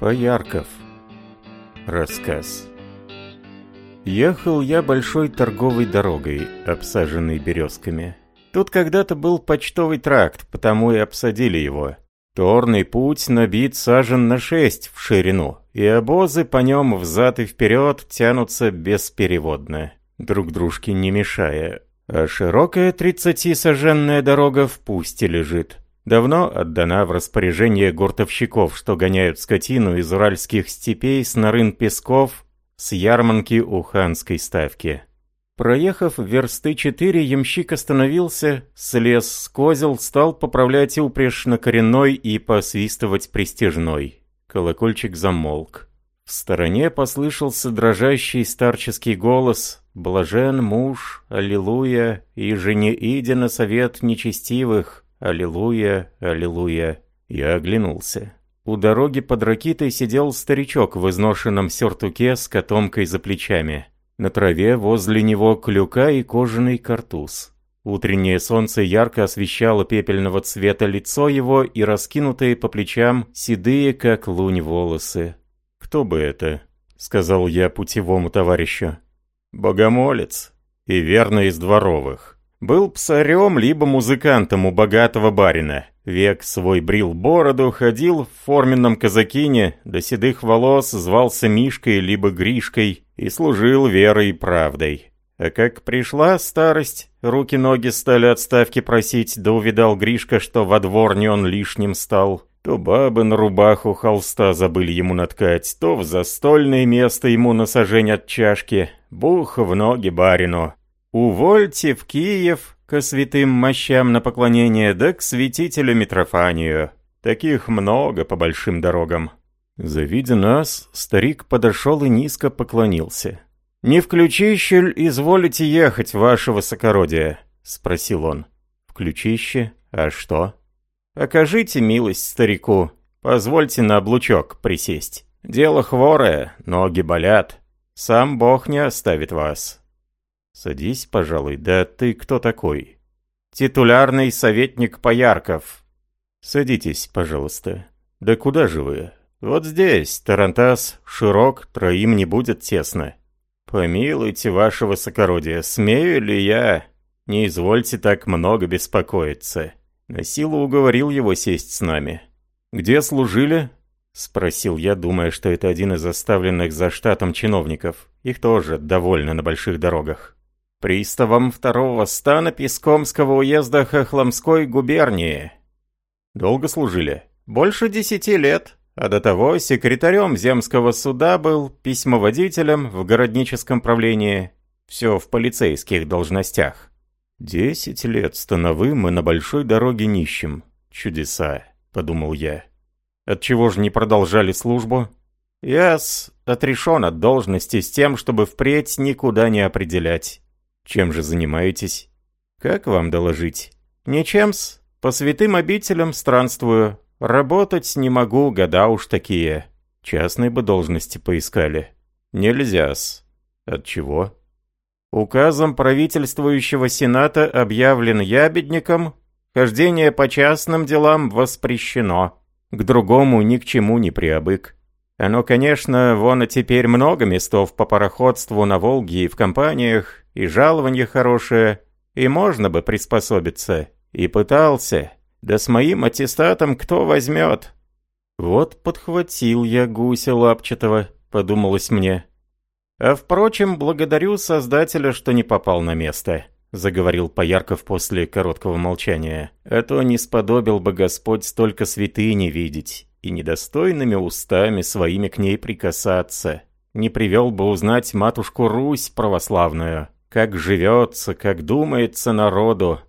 Поярков. Рассказ. Ехал я большой торговой дорогой, обсаженной березками. Тут когда-то был почтовый тракт, потому и обсадили его. Торный путь набит сажен на шесть в ширину, и обозы по нем взад и вперед тянутся беспереводно, друг дружке не мешая. А широкая тридцатисоженная дорога в пусте лежит. Давно отдана в распоряжение гуртовщиков, что гоняют скотину из уральских степей с нарын песков с ярманки у ханской ставки. Проехав версты четыре, ямщик остановился, слез с козел, стал поправлять упряжь на коренной и посвистывать пристежной. Колокольчик замолк. В стороне послышался дрожащий старческий голос «Блажен муж, аллилуйя, и же не иди на совет нечестивых, аллилуйя, аллилуйя». Я оглянулся. У дороги под ракитой сидел старичок в изношенном сюртуке с котомкой за плечами. На траве возле него клюка и кожаный картуз. Утреннее солнце ярко освещало пепельного цвета лицо его и раскинутые по плечам седые, как лунь, волосы. «Кто бы это?» — сказал я путевому товарищу. «Богомолец. И верно из дворовых. Был псарем либо музыкантом у богатого барина. Век свой брил бороду, ходил в форменном казакине, до седых волос звался Мишкой либо Гришкой и служил верой и правдой. А как пришла старость, руки-ноги стали отставки просить, да увидал Гришка, что во дворне он лишним стал. То бабы на рубаху холста забыли ему наткать, то в застольное место ему насажень от чашки. Бух в ноги барину. Увольте в Киев к святым мощам на поклонение, да к святителю Митрофанию. Таких много по большим дорогам. Завидя нас, старик подошел и низко поклонился. «Не в ключище изволите ехать, ваше высокородие?» — спросил он. «В ключище? А что?» «Окажите милость старику, позвольте на облучок присесть. Дело хворое, ноги болят. Сам Бог не оставит вас». «Садись, пожалуй. Да ты кто такой?» «Титулярный советник Поярков». «Садитесь, пожалуйста. Да куда же вы?» «Вот здесь, Тарантас, широк, троим не будет тесно». «Помилуйте, ваше высокородие, смею ли я?» «Не извольте так много беспокоиться». На силу уговорил его сесть с нами. «Где служили?» — спросил я, думая, что это один из оставленных за штатом чиновников. Их тоже довольно на больших дорогах приставом второго стана Пескомского уезда Хохломской губернии. Долго служили? Больше десяти лет. А до того секретарем земского суда был, письмоводителем в городническом правлении. Все в полицейских должностях. Десять лет становым и на большой дороге нищим. Чудеса, подумал я. Отчего же не продолжали службу? Я-с отрешен от должности с тем, чтобы впредь никуда не определять. Чем же занимаетесь? Как вам доложить? Ничем-с. По святым обителям странствую. Работать не могу, года уж такие. Частные бы должности поискали. Нельзя-с. Отчего? Указом правительствующего сената объявлен ябедником, хождение по частным делам воспрещено. К другому ни к чему не приобык. Оно, конечно, вон и теперь много местов по пароходству на Волге и в компаниях, и жалование хорошее, и можно бы приспособиться. И пытался. Да с моим аттестатом кто возьмет? Вот подхватил я гуся лапчатого, подумалось мне. А впрочем, благодарю Создателя, что не попал на место. — заговорил Поярков после короткого молчания. «А то не сподобил бы Господь столько святыни видеть и недостойными устами своими к ней прикасаться. Не привел бы узнать матушку Русь православную, как живется, как думается народу.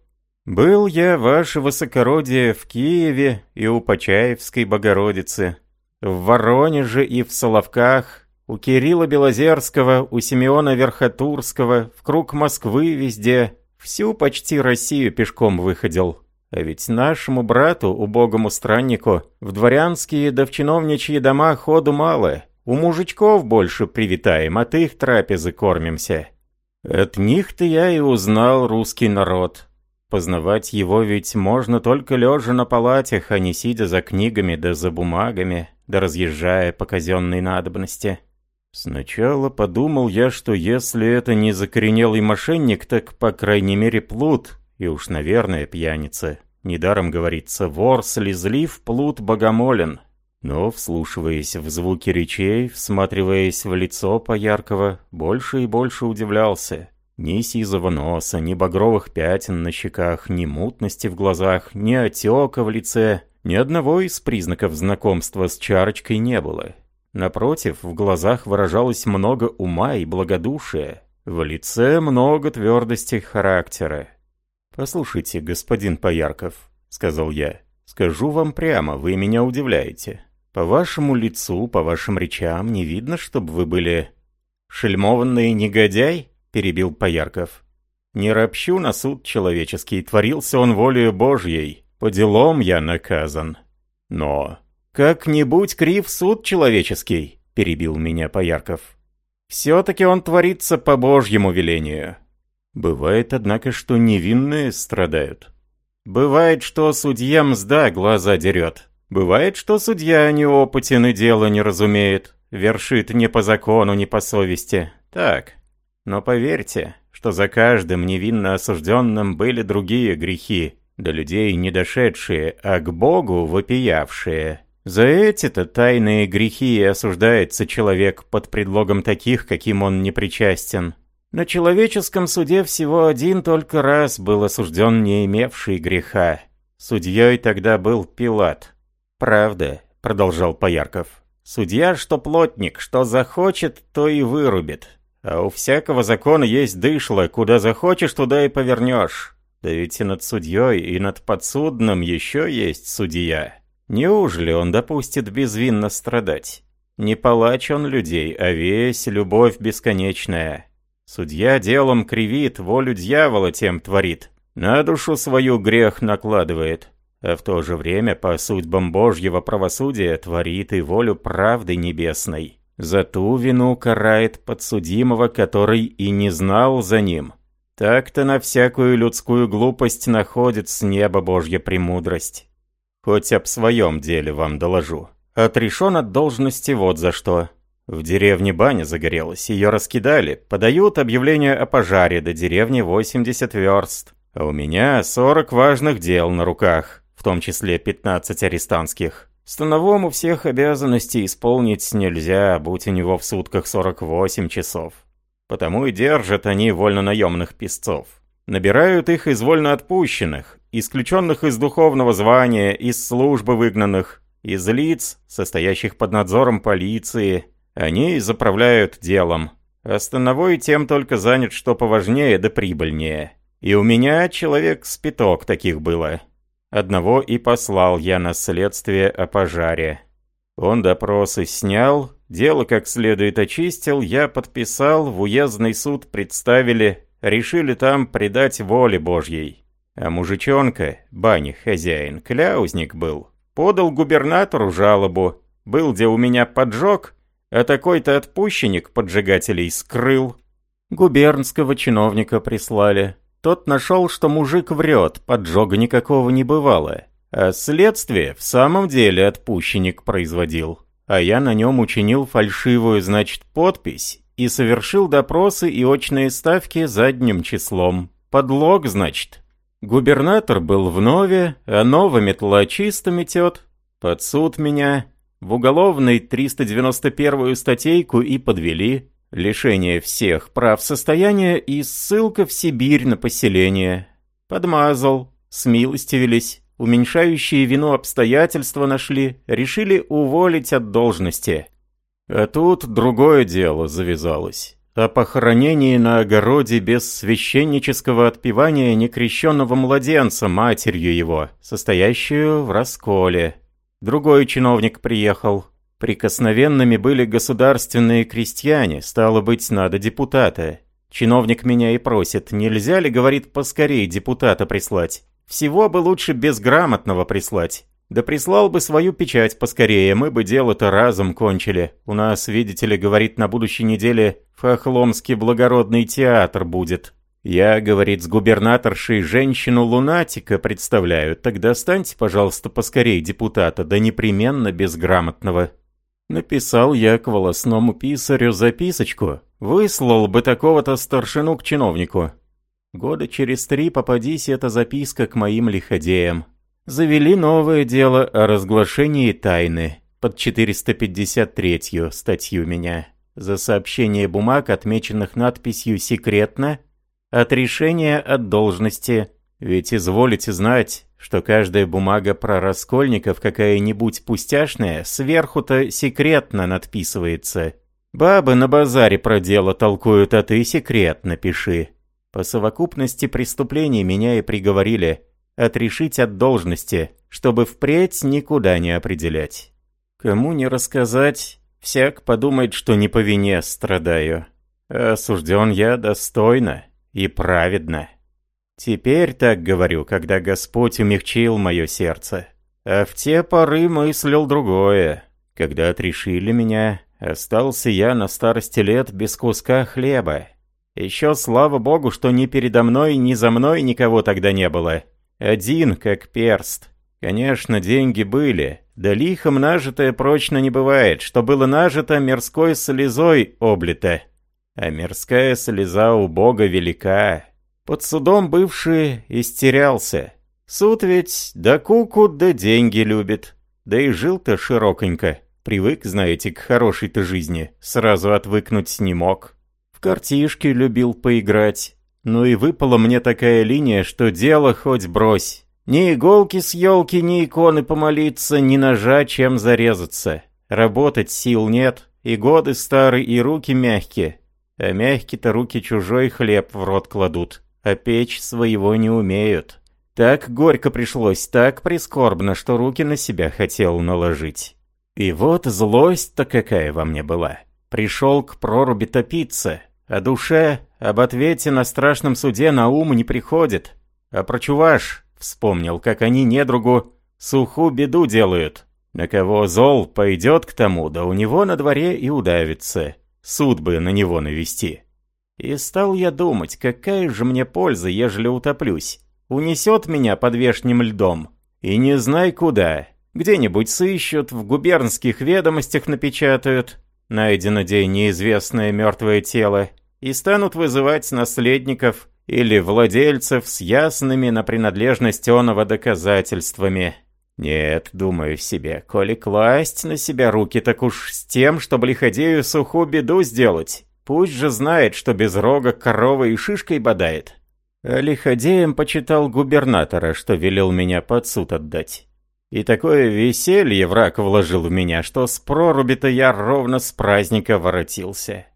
Был я, ваше высокородие, в Киеве и у Почаевской Богородицы, в Воронеже и в Соловках, у Кирилла Белозерского, у Симеона Верхотурского, в круг Москвы везде, всю почти Россию пешком выходил. А ведь нашему брату, убогому страннику, в дворянские да в чиновничьи дома ходу мало. У мужичков больше привитаем, от их трапезы кормимся. От них-то я и узнал русский народ. Познавать его ведь можно только лежа на палатях, а не сидя за книгами да за бумагами, да разъезжая по казенной надобности. Сначала подумал я, что если это не закоренелый мошенник, так, по крайней мере, плут, и уж, наверное, пьяница. Недаром говорится «вор слезлив, плут богомолен». Но, вслушиваясь в звуки речей, всматриваясь в лицо Пояркова, больше и больше удивлялся. Ни сизого носа, ни багровых пятен на щеках, ни мутности в глазах, ни отека в лице, ни одного из признаков знакомства с чарочкой не было. Напротив, в глазах выражалось много ума и благодушия, в лице много твердости характера. «Послушайте, господин Поярков», — сказал я, — «скажу вам прямо, вы меня удивляете. По вашему лицу, по вашим речам не видно, чтобы вы были...» «Шельмованный негодяй?» — перебил Поярков. «Не ропщу на суд человеческий, творился он волею Божьей, по делам я наказан. Но «Как-нибудь крив суд человеческий», — перебил меня Поярков. «Все-таки он творится по Божьему велению». Бывает, однако, что невинные страдают. Бывает, что судья мзда глаза дерет. Бывает, что судья неопытен и дело не разумеет, вершит не по закону, не по совести. Так. Но поверьте, что за каждым невинно осужденным были другие грехи, до людей не дошедшие, а к Богу вопиявшие. За эти-то тайные грехи осуждается человек под предлогом таких, каким он не причастен. На человеческом суде всего один только раз был осужден не имевший греха. Судьей тогда был Пилат. «Правда», — продолжал Поярков. «Судья, что плотник, что захочет, то и вырубит. А у всякого закона есть дышло, куда захочешь, туда и повернешь. Да ведь и над судьей, и над подсудным еще есть судья». Неужели он допустит безвинно страдать? Не палач он людей, а весь любовь бесконечная. Судья делом кривит, волю дьявола тем творит. На душу свою грех накладывает, а в то же время по судьбам Божьего правосудия творит и волю правды небесной. За ту вину карает подсудимого, который и не знал за ним. Так-то на всякую людскую глупость находит с неба Божья премудрость. Хоть об своем деле вам доложу. Отрешен от должности вот за что. В деревне баня загорелась, ее раскидали. Подают объявление о пожаре до деревни 80 верст. А у меня 40 важных дел на руках, в том числе 15 арестантских. Становому всех обязанностей исполнить нельзя, будь у него в сутках 48 часов. Потому и держат они вольно-наемных песцов. Набирают их из вольноотпущенных, исключенных из духовного звания, из службы выгнанных, из лиц, состоящих под надзором полиции. Они заправляют делом. А становой тем только занят, что поважнее да прибыльнее. И у меня человек с пяток таких было. Одного и послал я на следствие о пожаре. Он допросы снял, дело как следует очистил, я подписал, в уездный суд представили, решили там предать воле Божьей. А мужичонка, бани хозяин, кляузник был, подал губернатору жалобу. Был где у меня поджог, а такой-то отпущенник поджигателей скрыл. Губернского чиновника прислали. Тот нашел, что мужик врет, поджога никакого не бывало. А следствие в самом деле отпущенник производил. А я на нем учинил фальшивую, значит, подпись и совершил допросы и очные ставки задним числом. Подлог, значит. Губернатор был в Нове, а Нова метла чисто метет. Под суд меня. В уголовной 391-ю статейку и подвели. Лишение всех прав состояния и ссылка в Сибирь на поселение. Подмазал, смилостивились, уменьшающие вину обстоятельства нашли, решили уволить от должности. А тут другое дело завязалось о похоронении на огороде без священнического отпевания некрещенного младенца матерью его, состоящую в расколе. Другой чиновник приехал. Прикосновенными были государственные крестьяне, стало быть, надо депутата. Чиновник меня и просит, нельзя ли, говорит, поскорее депутата прислать. Всего бы лучше безграмотного прислать. Да прислал бы свою печать поскорее, мы бы дело-то разом кончили. У нас, видите ли, говорит, на будущей неделе в Хохломске благородный театр будет. Я, говорит, с губернаторшей женщину-лунатика представляю, так достаньте, пожалуйста, поскорей депутата, да непременно безграмотного. Написал я к волосному писарю записочку. Выслал бы такого-то старшину к чиновнику. Года через три попадись эта записка к моим лиходеям. Завели новое дело о разглашении тайны под 453 статью меня за сообщение бумаг, отмеченных надписью «Секретно», от решения от должности. Ведь изволите знать, что каждая бумага про раскольников какая-нибудь пустяшная сверху-то секретно надписывается. Бабы на базаре про дело толкуют, а ты секретно пиши. По совокупности преступлений меня и приговорили отрешить от должности, чтобы впредь никуда не определять. Кому не рассказать, всяк подумает, что не по вине страдаю. Осужден я достойно и праведно. Теперь так говорю, когда Господь умягчил мое сердце. А в те поры мыслил другое. Когда отрешили меня, остался я на старости лет без куска хлеба. Еще слава богу, что ни передо мной, ни за мной никого тогда не было. Один, как перст. Конечно, деньги были, да лихом нажитое прочно не бывает, что было нажито мирской слезой облито. А мирская слеза у Бога велика. Под судом бывший истерялся. Суд ведь да куку, да деньги любит. Да и жил-то широконько. Привык, знаете, к хорошей-то жизни. Сразу отвыкнуть не мог. В картишки любил поиграть. Ну и выпала мне такая линия, что дело хоть брось. Ни иголки с елки, ни иконы помолиться, ни ножа, чем зарезаться. Работать сил нет, и годы старые, и руки мягкие. А мягкие-то руки чужой хлеб в рот кладут, а печь своего не умеют. Так горько пришлось, так прискорбно, что руки на себя хотел наложить. И вот злость-то какая во мне была. Пришел к проруби топиться, а душе об ответе на страшном суде на ум не приходит. А про чуваш Вспомнил, как они недругу суху беду делают. На кого зол пойдет к тому, да у него на дворе и удавится. Суд бы на него навести. И стал я думать, какая же мне польза, ежели утоплюсь. Унесет меня под вешним льдом. И не знай куда. Где-нибудь сыщут, в губернских ведомостях напечатают. Найдено день неизвестное мертвое тело. И станут вызывать наследников или владельцев с ясными на принадлежность оного доказательствами. Нет, думаю себе, коли класть на себя руки, так уж с тем, чтобы лиходею суху беду сделать. Пусть же знает, что без рога корова и шишкой бодает. А лиходеем почитал губернатора, что велел меня под суд отдать. И такое веселье враг вложил в меня, что с проруби-то я ровно с праздника воротился.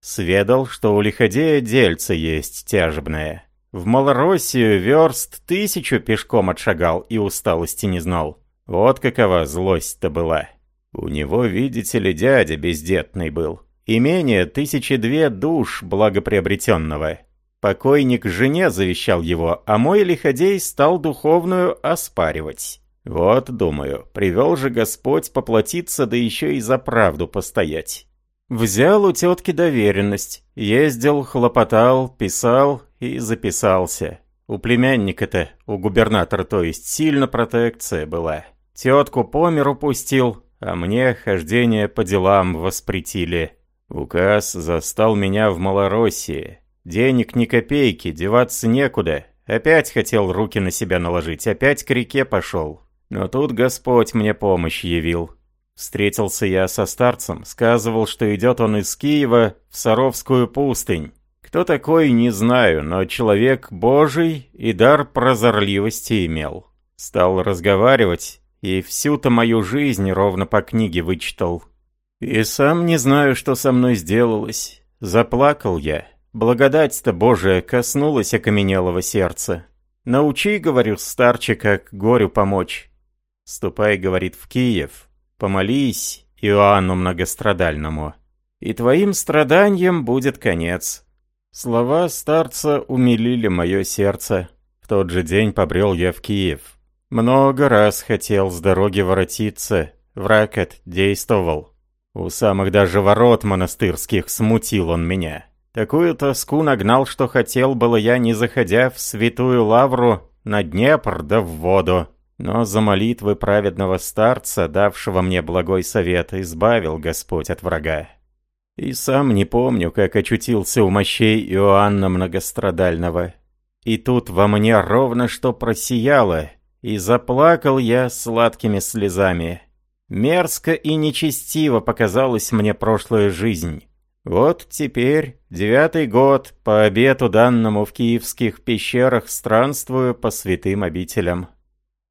Сведал, что у лиходея дельце есть тяжебное. В Малороссию верст тысячу пешком отшагал и усталости не знал. Вот какова злость-то была. У него, видите ли, дядя бездетный был. Имение тысячи две душ благоприобретенного. Покойник жене завещал его, а мой лиходей стал духовную оспаривать. Вот, думаю, привел же Господь поплатиться, да еще и за правду постоять. Взял у тетки доверенность, ездил, хлопотал, писал и записался. У племянника-то, у губернатора, то есть, сильно протекция была. Тетку по миру пустил, а мне хождение по делам воспретили. Указ застал меня в Малороссии. Денег ни копейки, деваться некуда. Опять хотел руки на себя наложить, опять к реке пошел. Но тут Господь мне помощь явил. Встретился я со старцем, сказывал, что идет он из Киева в Саровскую пустынь. Кто такой, не знаю, но человек божий и дар прозорливости имел. Стал разговаривать, и всю-то мою жизнь ровно по книге вычитал. И сам не знаю, что со мной сделалось. Заплакал я. Благодать-то Божия коснулась окаменелого сердца. Научи, говорю, старче, как горю помочь. Ступай, говорит, в Киев, Помолись Иоанну Многострадальному, и твоим страданиям будет конец». Слова старца умилили мое сердце. В тот же день побрел я в Киев. Много раз хотел с дороги воротиться. Враг действовал. У самых даже ворот монастырских смутил он меня. Такую тоску нагнал, что хотел было я, не заходя в святую лавру, на Днепр да в воду. Но за молитвы праведного старца, давшего мне благой совет, избавил Господь от врага. И сам не помню, как очутился у мощей Иоанна Многострадального. И тут во мне ровно что просияло, и заплакал я сладкими слезами. Мерзко и нечестиво показалась мне прошлая жизнь. Вот теперь, девятый год, по обету данному в киевских пещерах странствую по святым обителям.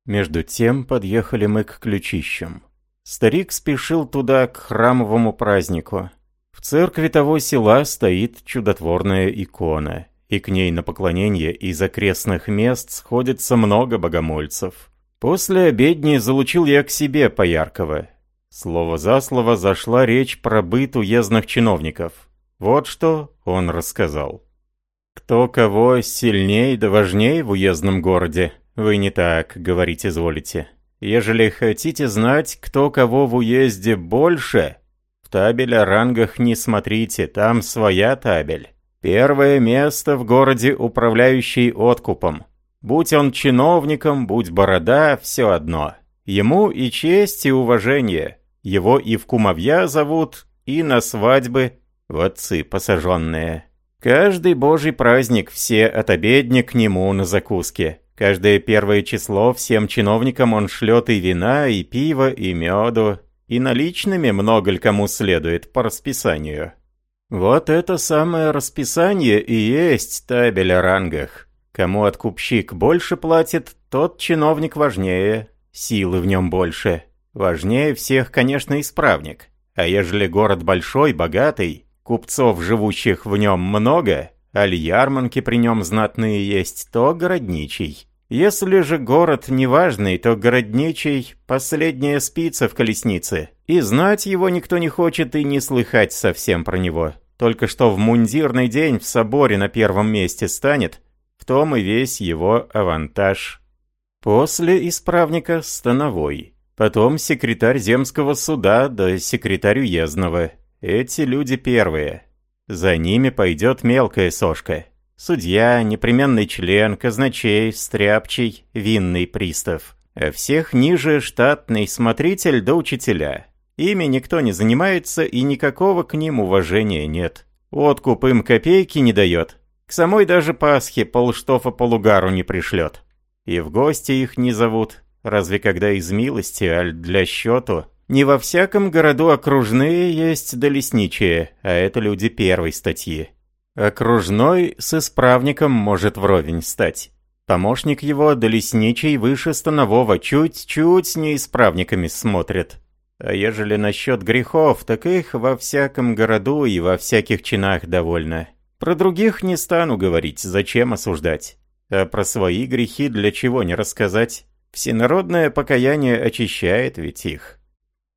Между тем подъехали мы к ключищам. Старик спешил туда к храмовому празднику. В церкви того села стоит чудотворная икона, и к ней на поклонение из окрестных мест сходится много богомольцев. После обедни залучил я к себе Пояркова. Слово за слово зашла речь про быт уездных чиновников. Вот что он рассказал. «Кто кого сильней да важней в уездном городе, вы не так говорить изволите. Ежели хотите знать, кто кого в уезде больше, в табель о рангах не смотрите, там своя табель. Первое место в городе, управляющий откупом. Будь он чиновником, будь борода, все одно. Ему и честь, и уважение. Его и в кумовья зовут, и на свадьбы в отцы посаженные. Каждый божий праздник все от обедни к нему на закуске. Каждое первое число всем чиновникам он шлет и вина, и пиво, и меду, и наличными много ли кому следует по расписанию. Вот это самое расписание и есть табель о рангах. Кому откупщик больше платит, тот чиновник важнее, силы в нем больше. Важнее всех, конечно, исправник. А ежели город большой, богатый, купцов, живущих в нем, много, аль ярманки при нем знатные есть, то городничий. Если же город неважный, то городничий – последняя спица в колеснице. И знать его никто не хочет и не слыхать совсем про него. Только что в мундирный день в соборе на первом месте станет, в том и весь его авантаж. После исправника – становой. Потом секретарь земского суда да секретарь уездного. Эти люди первые. За ними пойдет мелкая сошка. Судья, непременный член, казначей, стряпчий, винный пристав. А всех ниже штатный смотритель да учителя. Ими никто не занимается и никакого к ним уважения нет. Откуп им копейки не дает, к самой даже Пасхе полштофа полугару не пришлет. И в гости их не зовут, разве когда из милости, аль для счету. Не во всяком городу окружные есть да а это люди первой статьи. Окружной с исправником может вровень стать. Помощник его да лесничий выше станового чуть-чуть неисправниками смотрит. А ежели насчет грехов, так их во всяком городу и во всяких чинах довольно. Про других не стану говорить, зачем осуждать. А про свои грехи для чего не рассказать? Всенародное покаяние очищает ведь их.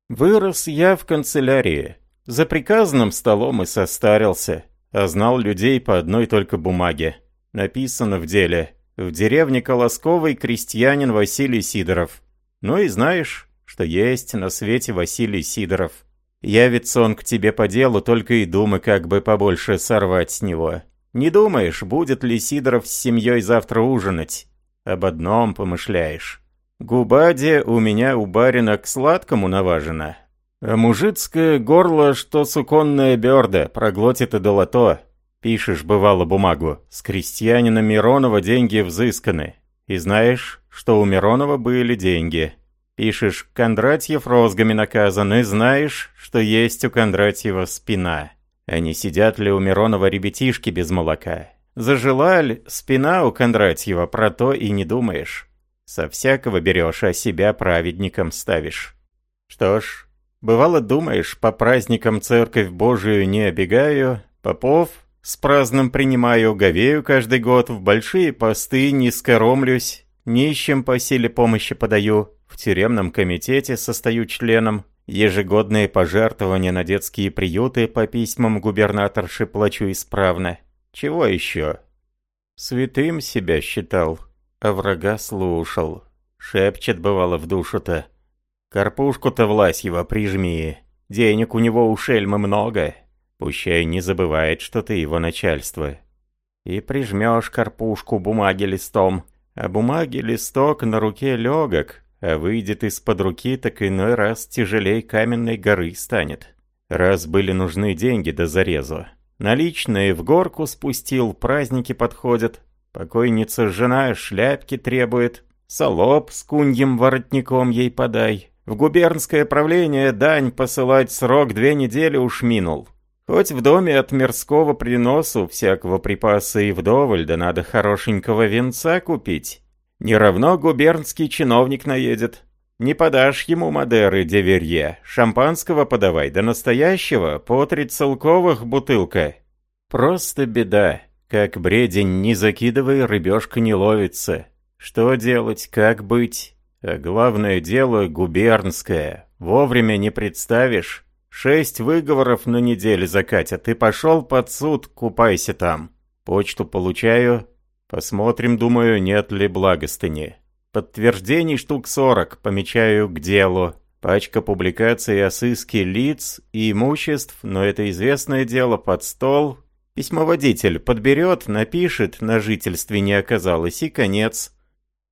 Вырос я в канцелярии. За приказным столом и состарился, а знал людей по одной только бумаге. Написано в деле. В деревне Колосковой крестьянин Василий Сидоров. Ну и знаешь, что есть на свете Василий Сидоров. Явится он к тебе по делу, только и думай, как бы побольше сорвать с него. Не думаешь, будет ли Сидоров с семьей завтра ужинать? Об одном помышляешь. Губаде у меня у барина к сладкому наважено. А мужицкое горло, что суконная берда, проглотит и долото. Пишешь, бывало, бумагу. С крестьянина Миронова деньги взысканы. И знаешь, что у Миронова были деньги. Пишешь, Кондратьев розгами наказан, и знаешь, что есть у Кондратьева спина. А не сидят ли у Миронова ребятишки без молока? Зажила спина у Кондратьева, про то и не думаешь. Со всякого берешь, а себя праведником ставишь. Что ж, бывало думаешь, по праздникам церковь Божию не обегаю, попов с праздным принимаю, говею каждый год, в большие посты не скоромлюсь, нищим по силе помощи подаю, в тюремном комитете состою членом. Ежегодные пожертвования на детские приюты по письмам губернаторши плачу исправно. Чего еще? Святым себя считал, а врага слушал. Шепчет бывало в душу-то. Карпушку-то Власьева прижми. Денег у него у шельмы много. Пущай не забывает, что ты его начальство. И прижмешь карпушку бумаги листом, а бумаги листок на руке легок, а выйдет из-под руки, так иной раз тяжелей каменной горы станет. Раз были нужны деньги до зарезу. Наличные в горку спустил, праздники подходят. Покойница жена шляпки требует. Солоб с куньем воротником ей подай. В губернское правление дань посылать срок две недели уж минул. Хоть в доме от мирского приносу всякого припаса и вдоволь, да надо хорошенького венца купить. Не равно губернский чиновник наедет. Не подашь ему Мадеры Деверье, шампанского подавай, да настоящего, по три целковых бутылка. Просто беда. Как бредень не закидывай, рыбешка не ловится. Что делать, как быть? А главное дело губернское. Вовремя не представишь. Шесть выговоров на неделю закатят, и пошел под суд, купайся там. Почту получаю. Посмотрим, думаю, нет ли благостыни. Подтверждений штук 40, помечаю к делу. Пачка публикаций о сыске лиц и имуществ, но это известное дело под стол. Письмоводитель подберет, напишет, на жительстве не оказалось, и конец.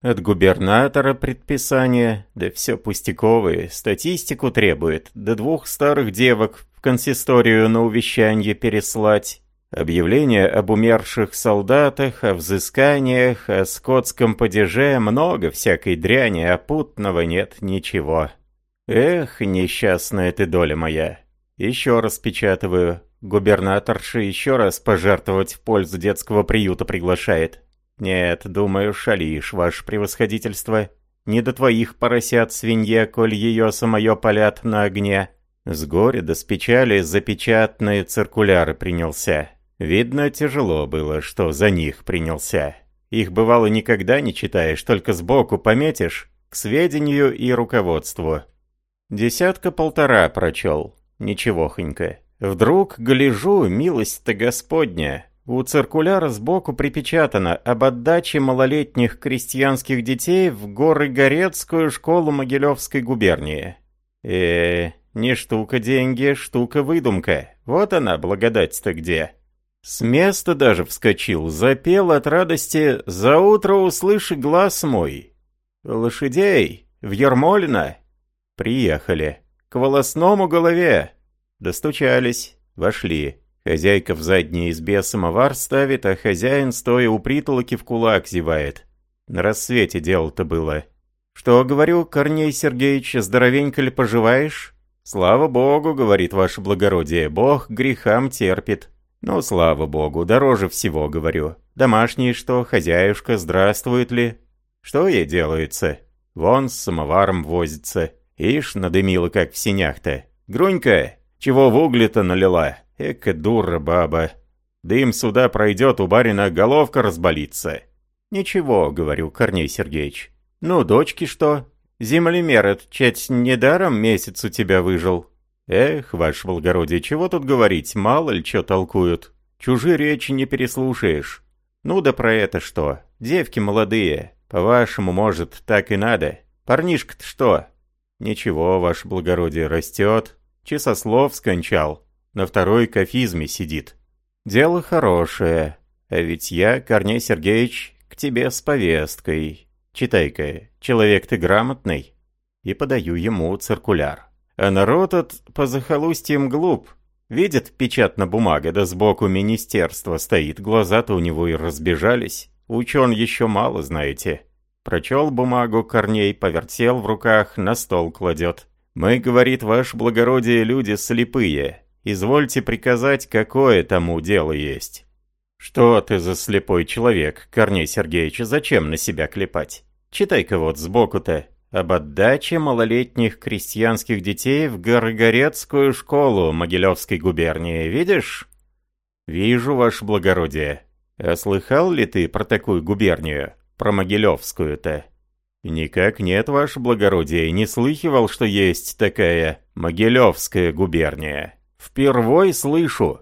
От губернатора предписание, да все пустяковые, статистику требует, до двух старых девок в консисторию на увещанье переслать. Объявления об умерших солдатах, о взысканиях, о скотском падеже, много всякой дряни, а путного нет ничего. Эх, несчастная ты доля моя. Еще раз печатываю. Губернаторша еще раз пожертвовать в пользу детского приюта приглашает. Нет, думаю, шалишь, ваше превосходительство. Не до твоих поросят свинья, коль ее самое полят на огне. С горя да с печали запечатанные циркуляры принялся. Видно, тяжело было, что за них принялся. Их бывало никогда не читаешь, только сбоку пометишь, к сведению и руководству. Десятка-полтора прочел, ничегохонько. Вдруг, гляжу, милость-то Господня, у циркуляра сбоку припечатано об отдаче малолетних крестьянских детей в горы Горецкую школу Могилевской губернии. Э, не штука деньги, штука выдумка. Вот она, благодать-то где. С места даже вскочил, запел от радости «За утро услыши глаз мой». «Лошадей! В Ермолино!» Приехали. К волосному голове. Достучались. Вошли. Хозяйка в задней избе самовар ставит, а хозяин, стоя у притолоки, в кулак зевает. На рассвете дело-то было. «Что, говорю, Корней Сергеевич, здоровенько ли поживаешь?» «Слава богу», — говорит ваше благородие, — «бог грехам терпит». «Ну, слава богу, дороже всего, говорю. Домашние что, хозяюшка, здравствует ли?» «Что ей делается?» «Вон с самоваром возится. Ишь, надымила как в синях-то. Грунька, чего в угли-то налила? Эка дура баба. Дым сюда пройдет, у барина головка разболится». «Ничего», — говорю, Корней Сергеевич. «Ну, дочки что? Землемер этот, чать, недаром месяц у тебя выжил. «Эх, ваше благородие, чего тут говорить, мало ли что толкуют. Чужие речи не переслушаешь. Ну да про это что? Девки молодые. По-вашему, может, так и надо. Парнишка-то что?» «Ничего, ваше благородие, растет. Часослов скончал. На второй кафизме сидит. Дело хорошее. А ведь я, Корней Сергеевич, к тебе с повесткой. Читай-ка, человек ты грамотный». И подаю ему циркуляр. А народ от по захолустьям глуп. Видит печатна бумага, да сбоку министерства стоит, глаза-то у него и разбежались. Учен еще мало, знаете. Прочел бумагу Корней, повертел в руках, на стол кладет. «Мы, — говорит, — ваше благородие, люди слепые. Извольте приказать, какое тому дело есть». «Что ты за слепой человек, Корней Сергеевич, зачем на себя клепать? Читай-ка вот сбоку-то об отдаче малолетних крестьянских детей в Горгорецкую школу Могилевской губернии, видишь? Вижу, ваше благородие. А слыхал ли ты про такую губернию, про Могилевскую-то? Никак нет, ваше благородие, не слыхивал, что есть такая Могилевская губерния. Впервой слышу.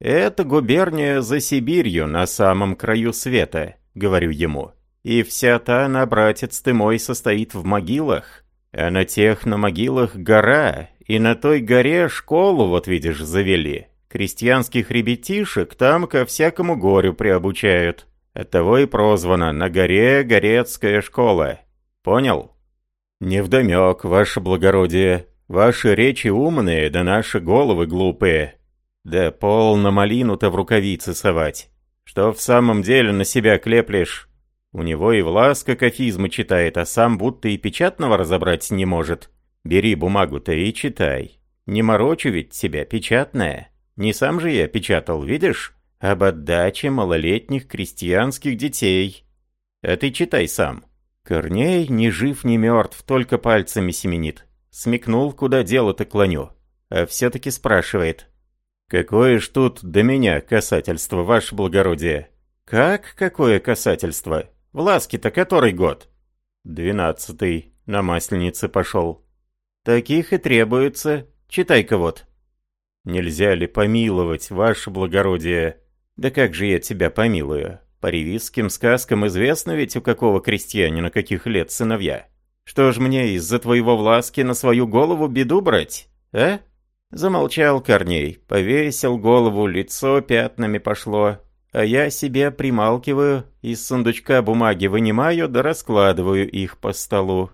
Это губерния за Сибирью, на самом краю света, говорю ему. И вся та она, братец ты мой, состоит в могилах. А на тех на могилах гора, и на той горе школу, вот видишь, завели. Крестьянских ребятишек там ко всякому горю приобучают. Оттого и прозвана «На горе Горецкая школа». Понял? «Невдомек, ваше благородие. Ваши речи умные, да наши головы глупые. Да полно малину-то в рукавицы совать. Что в самом деле на себя клеплешь? У него и Власка кофизмы читает, а сам будто и печатного разобрать не может. Бери бумагу-то и читай. Не морочу ведь тебя, печатная. Не сам же я печатал, видишь? Об отдаче малолетних крестьянских детей. А ты читай сам. Корней ни жив, ни мертв, только пальцами семенит. Смекнул, куда дело-то клоню. А все-таки спрашивает. «Какое ж тут до меня касательство, ваше благородие?» «Как какое касательство? В ласке-то который год?» «Двенадцатый. На масленице пошел». «Таких и требуется. Читай-ка вот». «Нельзя ли помиловать, ваше благородие?» «Да как же я тебя помилую? По ревизским сказкам известно ведь, у какого крестьянина каких лет сыновья. Что ж мне из-за твоего власки на свою голову беду брать, а?» Замолчал Корней, повесил голову, лицо пятнами пошло, а я себе прималкиваю, из сундучка бумаги вынимаю да раскладываю их по столу.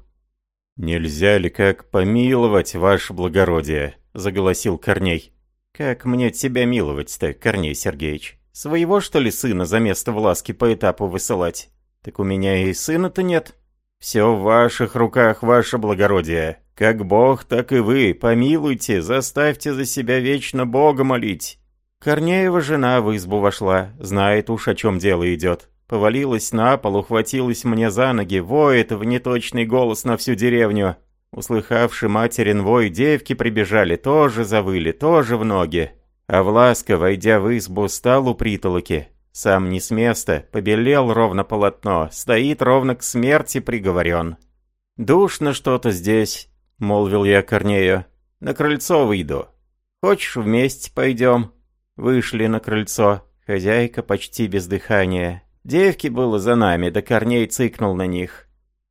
«Нельзя ли как помиловать, ваше благородие?» — заголосил Корней. «Как мне тебя миловать-то, Корней Сергеевич? Своего, что ли, сына за место Власки по этапу высылать? Так у меня и сына-то нет. Все в ваших руках, ваше благородие. Как Бог, так и вы. Помилуйте, заставьте за себя вечно Бога молить». Корнеева жена в избу вошла, знает уж, о чем дело идет. Повалилась на пол, ухватилась мне за ноги, воет в неточный голос на всю деревню. Услыхавши материн вой, девки прибежали, тоже завыли, тоже в ноги. А Власка, войдя в избу, стал у притолоки. Сам не с места, побелел ровно полотно, стоит ровно к смерти приговорен. «Душно что-то здесь», — молвил я Корнею. «На крыльцо выйду. Хочешь, вместе пойдем?» Вышли на крыльцо. Хозяйка почти без дыхания. Девки было за нами, да Корней цыкнул на них.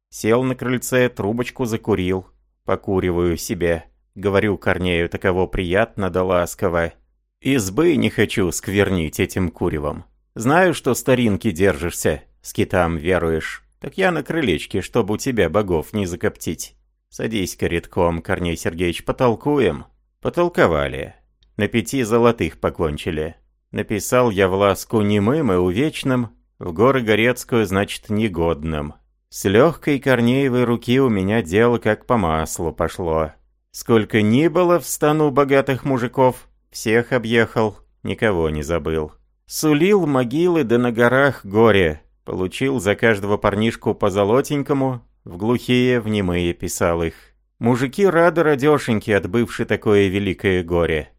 Сел на крыльце, трубочку закурил. Покуриваю себе. Говорю Корнею, таково приятно да ласково. Избы не хочу сквернить этим куревом. Знаю, что старинки держишься, скитам веруешь. Так я на крылечке, чтобы у тебя богов не закоптить. Садись-ка редком, Корней Сергеевич, потолкуем. Потолковали. На пяти золотых покончили. Написал я в ласку немым и увечным, в горы Горецкую, значит, негодным. С легкой Корнеевой руки у меня дело как по маслу пошло. Сколько ни было в стану богатых мужиков, всех объехал, никого не забыл. Сулил могилы да на горах горе. Получил за каждого парнишку по золотенькому, в глухие, в немые писал их. Мужики рады радешеньки, отбывши такое великое горе.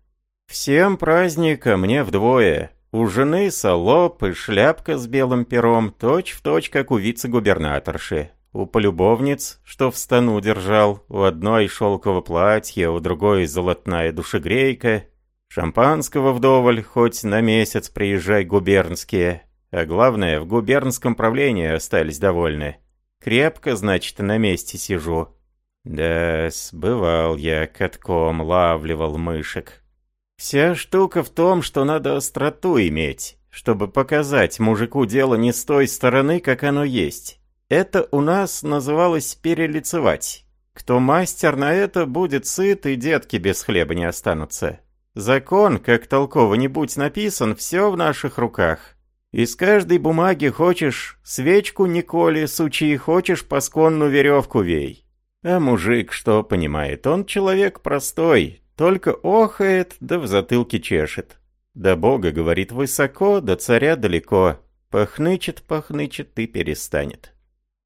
Всем праздника мне вдвое. У жены солоп и шляпка с белым пером, точь-в-точь, как у вице-губернаторши. У полюбовниц, что в стану держал, у одной шелковое платье, у другой золотная душегрейка, Шампанского вдоволь, хоть на месяц приезжай губернские. А главное, в губернском правлении остались довольны. Крепко, значит, на месте сижу. Да, сбывал я катком, лавливал мышек. Вся штука в том, что надо остроту иметь, чтобы показать мужику дело не с той стороны, как оно есть. Это у нас называлось перелицевать. Кто мастер на это, будет сыт, и детки без хлеба не останутся. Закон, как толково не будь написан, все в наших руках. Из каждой бумаги хочешь свечку Николи сучи, хочешь пасконную веревку вей. А мужик что понимает? Он человек простой, только охает, да в затылке чешет. До Бога, говорит, высоко, до царя далеко. Пахнычет, пахнычет и перестанет.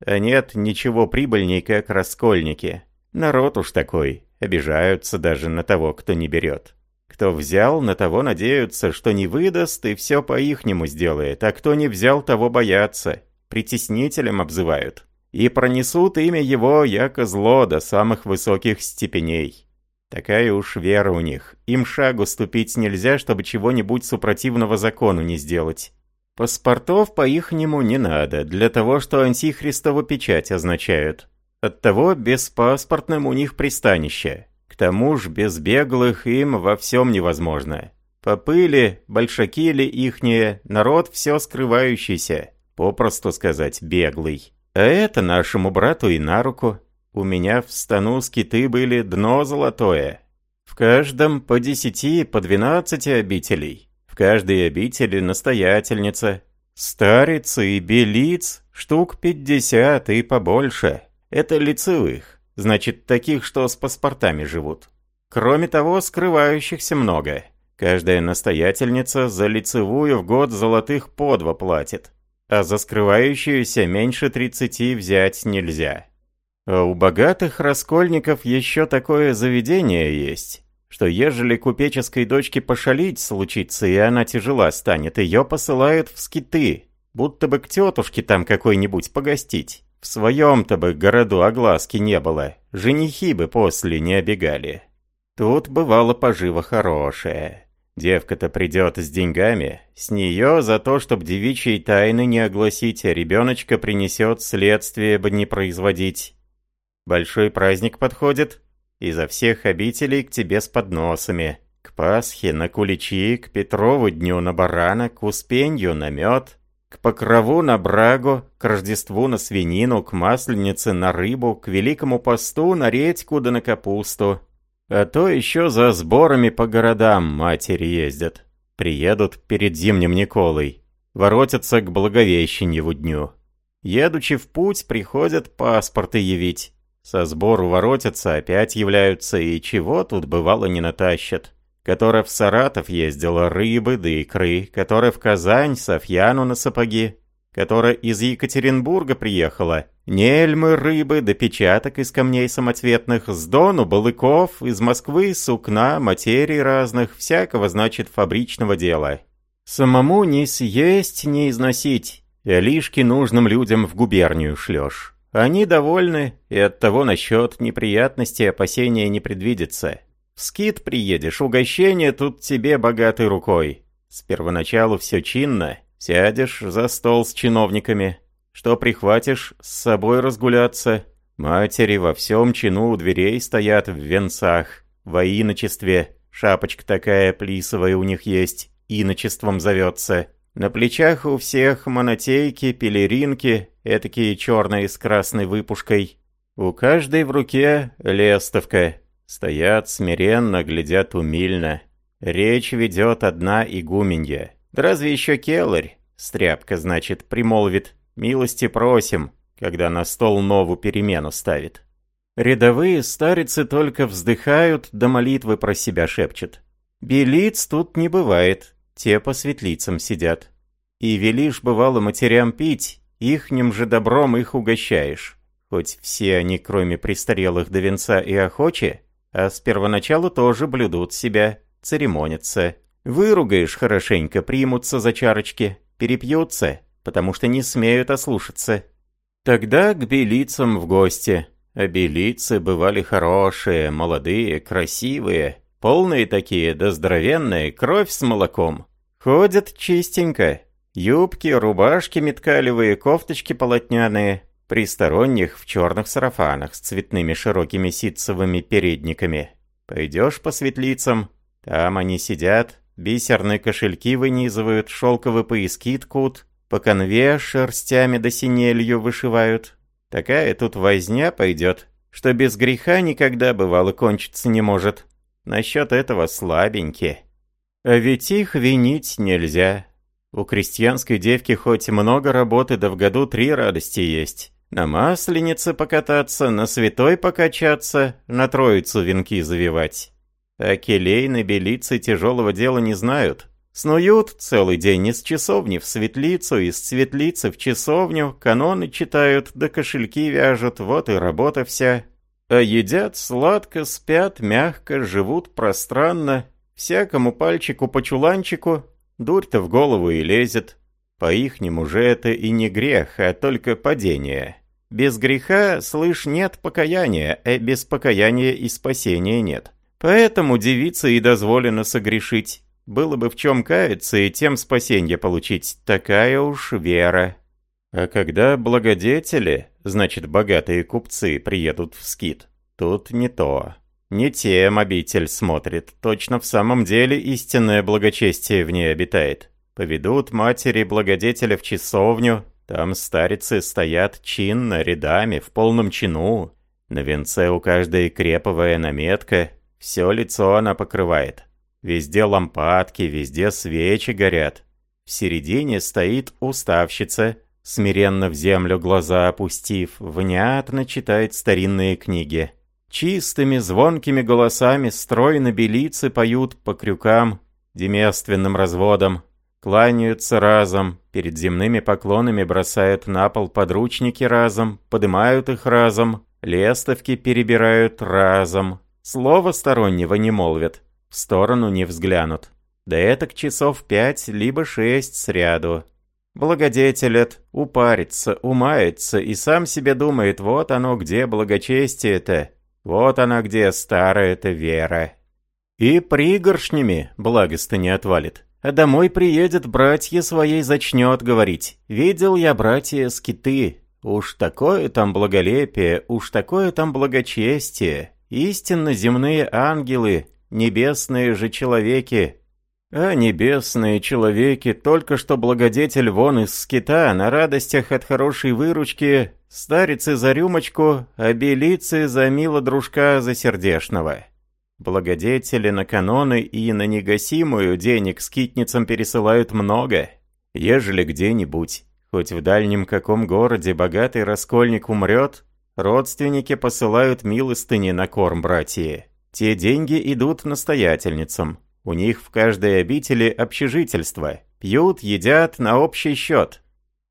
А нет ничего прибыльней, как раскольники. Народ уж такой, обижаются даже на того, кто не берет. Кто взял, на того надеются, что не выдаст и все по-ихнему сделает, а кто не взял, того боятся, притеснителем обзывают. И пронесут имя его, яко зло, до самых высоких степеней. Такая уж вера у них. Им шагу ступить нельзя, чтобы чего-нибудь супротивного закону не сделать. Паспортов по-ихнему не надо, для того, что антихристову печать означают. Оттого беспаспортным у них пристанище тому ж без беглых им во всем невозможно. Попы ли, большаки ли ихние, народ все скрывающийся, попросту сказать, беглый. А это нашему брату и на руку. у меня в стану скиты были дно золотое. В каждом по десяти, по двенадцати обителей. В каждой обители настоятельница. Старицы и белиц штук пятьдесят и побольше. Это лицевых, значит таких, что с паспортами живут. Кроме того, скрывающихся много. Каждая настоятельница за лицевую в год золотых по два платит, а за скрывающуюся меньше тридцати взять нельзя. А у богатых раскольников еще такое заведение есть, что ежели купеческой дочке пошалить случится, и она тяжела станет, ее посылают в скиты, будто бы к тетушке там какой-нибудь погостить. В своем-то бы городу огласки не было, женихи бы после не обегали. Тут бывало поживо хорошее. Девка-то придет с деньгами, с нее за то, чтоб девичьей тайны не огласить, а ребеночка принесет следствие бы не производить. Большой праздник подходит, изо всех обителей к тебе с подносами. К Пасхе на куличи, к Петрову дню на барана, к Успенью на мед, к Покрову на брагу, к Рождеству на свинину, к Масленице на рыбу, к Великому посту на редьку да на капусту. А то еще за сборами по городам матери ездят. Приедут перед зимним Николой. Воротятся к Благовещеньеву дню. Едучи в путь, приходят паспорты явить. Со сбору воротятся, опять являются, и чего тут бывало не натащат. Которая в Саратов ездила рыбы да икры, которая в Казань Софьяну на сапоги, которая из Екатеринбурга приехала, Нельмы, рыбы, да печаток из камней самоцветных, с дону, балыков, из Москвы, сукна, материй разных, всякого, значит, фабричного дела. Самому не съесть, не износить, лишки нужным людям в губернию шлешь. Они довольны, и оттого насчет неприятностей опасения не предвидится. В скит приедешь, угощение тут тебе богатой рукой. С первоначалу все чинно, сядешь за стол с чиновниками, что прихватишь, с собой разгуляться. Матери во всем чину у дверей стоят в венцах, во иночестве. Шапочка такая плисовая у них есть, иночеством зовется. На плечах у всех монотейки, пелеринки, этакие черные с красной выпушкой. У каждой в руке лестовка. Стоят смиренно, глядят умильно. Речь ведет одна игуменья. Да разве еще келарь? Стряпка, значит, примолвит. Милости просим, когда на стол новую перемену ставит. Рядовые старицы только вздыхают, да молитвы про себя шепчут. Белиц тут не бывает, те по светлицам сидят. И велишь, бывало, матерям пить, ихним же добром их угощаешь. Хоть все они, кроме престарелых до венца и охочи, а с первоначалу тоже блюдут себя, церемонятся. Выругаешь хорошенько, примутся за чарочки, перепьются, потому что не смеют ослушаться. Тогда к белицам в гости. А белицы бывали хорошие, молодые, красивые, полные такие, да здоровенные, кровь с молоком. Ходят чистенько. Юбки, рубашки меткалевые, кофточки полотняные. При сторонних в черных сарафанах с цветными широкими ситцевыми передниками. Пойдешь по светлицам, там они сидят, бисерные кошельки вынизывают, шелковые пояски ткут, по конве шерстями да синелью вышивают. Такая тут возня пойдет, что без греха никогда бывало кончиться не может. Насчет этого слабенькие. А ведь их винить нельзя. У крестьянской девки хоть много работы, да в году три радости есть. На масленице покататься, на святой покачаться, на троицу венки завивать. А келейны белицы тяжелого дела не знают. Снуют целый день из часовни в светлицу, из светлицы в часовню, каноны читают, да кошельки вяжут, вот и работа вся. А едят сладко, спят мягко, живут пространно, всякому пальчику по чуланчику, дурь-то в голову и лезет. По-ихнему же это и не грех, а только падение. Без греха, слышь, нет покаяния, а без покаяния и спасения нет. Поэтому девице и дозволено согрешить. Было бы в чем каяться и тем спасенье получить. Такая уж вера. А когда благодетели, значит богатые купцы, приедут в скит, тут не то. Не тем обитель смотрит, точно в самом деле истинное благочестие в ней обитает. Поведут матери благодетеля в часовню, там старицы стоят чинно, рядами, в полном чину. На венце у каждой креповая наметка, все лицо она покрывает. Везде лампадки, везде свечи горят. В середине стоит уставщица, смиренно в землю глаза опустив, внятно читает старинные книги. Чистыми, звонкими голосами стройно белицы поют по крюкам, деместственным разводам, кланяются разом, перед земными поклонами бросают на пол подручники разом, подымают их разом, лестовки перебирают разом, слова стороннего не молвят, в сторону не взглянут. Да это к часов пять либо шесть сряду. Благодетелят, упарится, умается и сам себе думает, вот оно где благочестие-то, вот она где старая-то вера. И пригоршнями благости не отвалит. А домой приедет, братья своей зачнет говорить. Видел я, братья, скиты. Уж такое там благолепие, уж такое там благочестие. Истинно земные ангелы, небесные же человеки, а небесные человеки, только что благодетель вон из скита, на радостях от хорошей выручки, старицы за рюмочку, а белицы за мило дружка за сердешного. Благодетели на каноны и на негасимую денег скитницам пересылают много. Ежели где-нибудь, хоть в дальнем каком городе богатый раскольник умрет, родственники посылают милостыни на корм братья. Те деньги идут настоятельницам. У них в каждой обители общежительство. Пьют, едят на общий счет.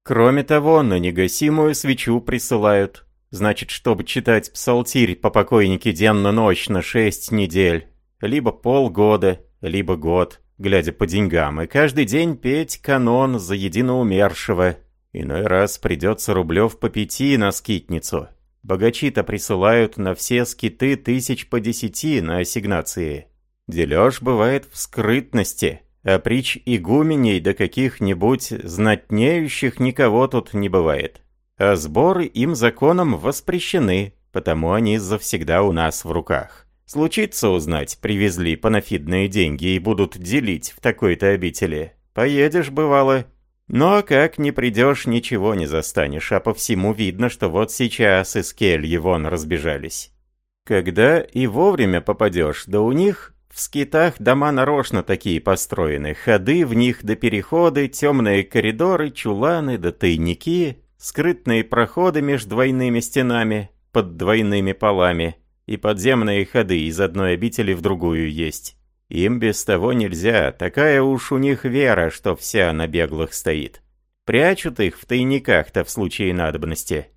Кроме того, на негасимую свечу присылают. Значит, чтобы читать псалтирь по покойнике денно-ночно шесть недель. Либо полгода, либо год, глядя по деньгам. И каждый день петь канон за единоумершего. Иной раз придется рублев по пяти на скитницу. Богачи-то присылают на все скиты тысяч по десяти на ассигнации. Дележ бывает в скрытности, а притч игуменей до каких-нибудь знатнеющих никого тут не бывает. А сборы им законом воспрещены, потому они завсегда у нас в руках. Случится узнать, привезли панафидные деньги и будут делить в такой-то обители. Поедешь, бывало. Но как не придешь, ничего не застанешь, а по всему видно, что вот сейчас из кельи вон разбежались. Когда и вовремя попадешь, да у них в скитах дома нарочно такие построены, ходы в них до переходы, темные коридоры, чуланы да тайники, скрытные проходы между двойными стенами, под двойными полами, и подземные ходы из одной обители в другую есть. Им без того нельзя, такая уж у них вера, что вся на беглых стоит. Прячут их в тайниках-то в случае надобности.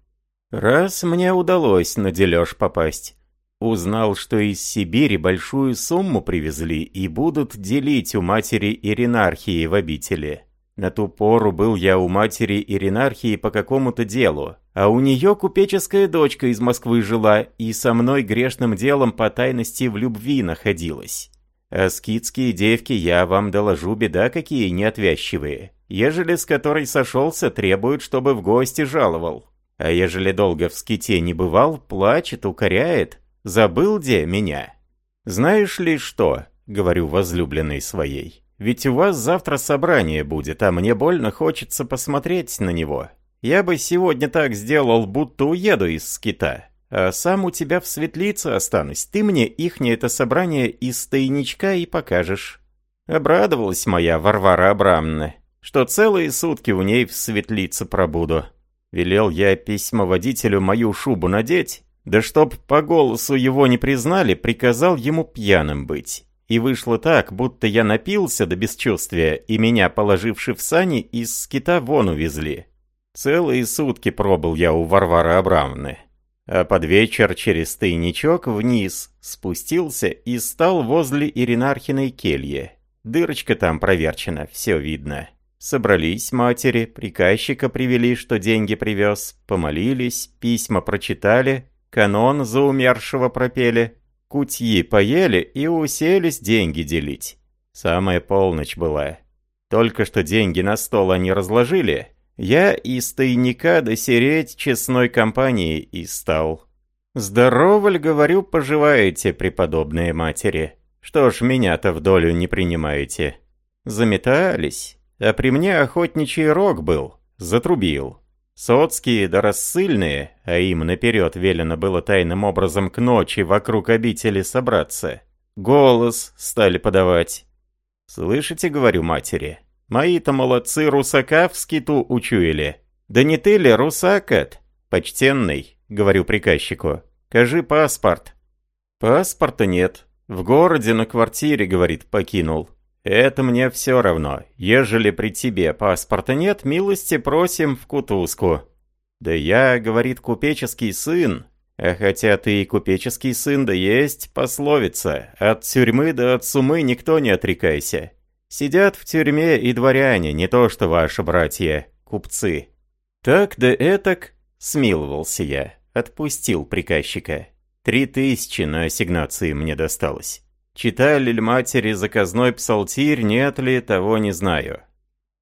Раз мне удалось на дележ попасть, Узнал, что из Сибири большую сумму привезли и будут делить у матери Иринархии в обители. На ту пору был я у матери Иринархии по какому-то делу, а у нее купеческая дочка из Москвы жила и со мной грешным делом по тайности в любви находилась. А скидские девки, я вам доложу, беда какие неотвязчивые. Ежели с которой сошелся, требуют, чтобы в гости жаловал. А ежели долго в ските не бывал, плачет, укоряет, Забыл где меня? Знаешь ли что, говорю возлюбленной своей, ведь у вас завтра собрание будет, а мне больно хочется посмотреть на него. Я бы сегодня так сделал, будто уеду из скита, а сам у тебя в светлице останусь. Ты мне ихнее это собрание из тайничка и покажешь. Обрадовалась моя Варвара Абрамовна, что целые сутки у ней в светлице пробуду. Велел я письмо водителю мою шубу надеть, да чтоб по голосу его не признали, приказал ему пьяным быть. И вышло так, будто я напился до бесчувствия, и меня, положивши в сани, из скита вон увезли. Целые сутки пробыл я у Варвары Абрамовны. А под вечер через тайничок вниз спустился и стал возле Иринархиной кельи. Дырочка там проверчена, все видно. Собрались матери, приказчика привели, что деньги привез, помолились, письма прочитали, канон за умершего пропели, кутьи поели и уселись деньги делить. Самая полночь была. Только что деньги на стол они разложили, я из тайника досереть честной компании и стал. «Здорово ли, говорю, поживаете, преподобные матери? Что ж, меня-то в долю не принимаете?» Заметались, а при мне охотничий рог был, затрубил. Соцкие да рассыльные, а им наперед велено было тайным образом к ночи вокруг обители собраться, голос стали подавать. «Слышите, — говорю матери, — мои-то молодцы русака в скиту учуяли. Да не ты ли русак, Эд? Почтенный, — говорю приказчику, — кажи паспорт». «Паспорта нет. В городе на квартире, — говорит, — покинул. «Это мне все равно. Ежели при тебе паспорта нет, милости просим в кутузку». «Да я, — говорит, — купеческий сын. А хотя ты и купеческий сын, да есть пословица. От тюрьмы да от сумы никто не отрекайся. Сидят в тюрьме и дворяне, не то что ваши братья, купцы». Так да этак, смиловался я, отпустил приказчика. Три тысячи на ассигнации мне досталось. Читали ли матери заказной псалтирь, нет ли, того не знаю.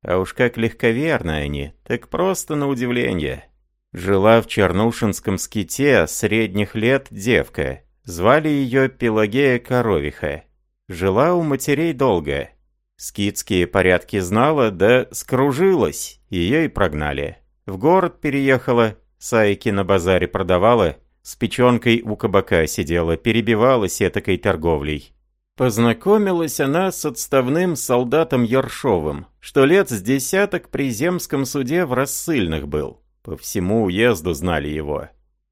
А уж как легковерны они, так просто на удивление. Жила в Чернушинском ските средних лет девка. Звали ее Пелагея Коровиха. Жила у матерей долго. Скитские порядки знала, да скружилась, ее и прогнали. В город переехала, сайки на базаре продавала, с печенкой у кабака сидела, перебивалась этакой торговлей. Познакомилась она с отставным солдатом Ершовым, что лет с десяток при земском суде в рассыльных был. По всему уезду знали его.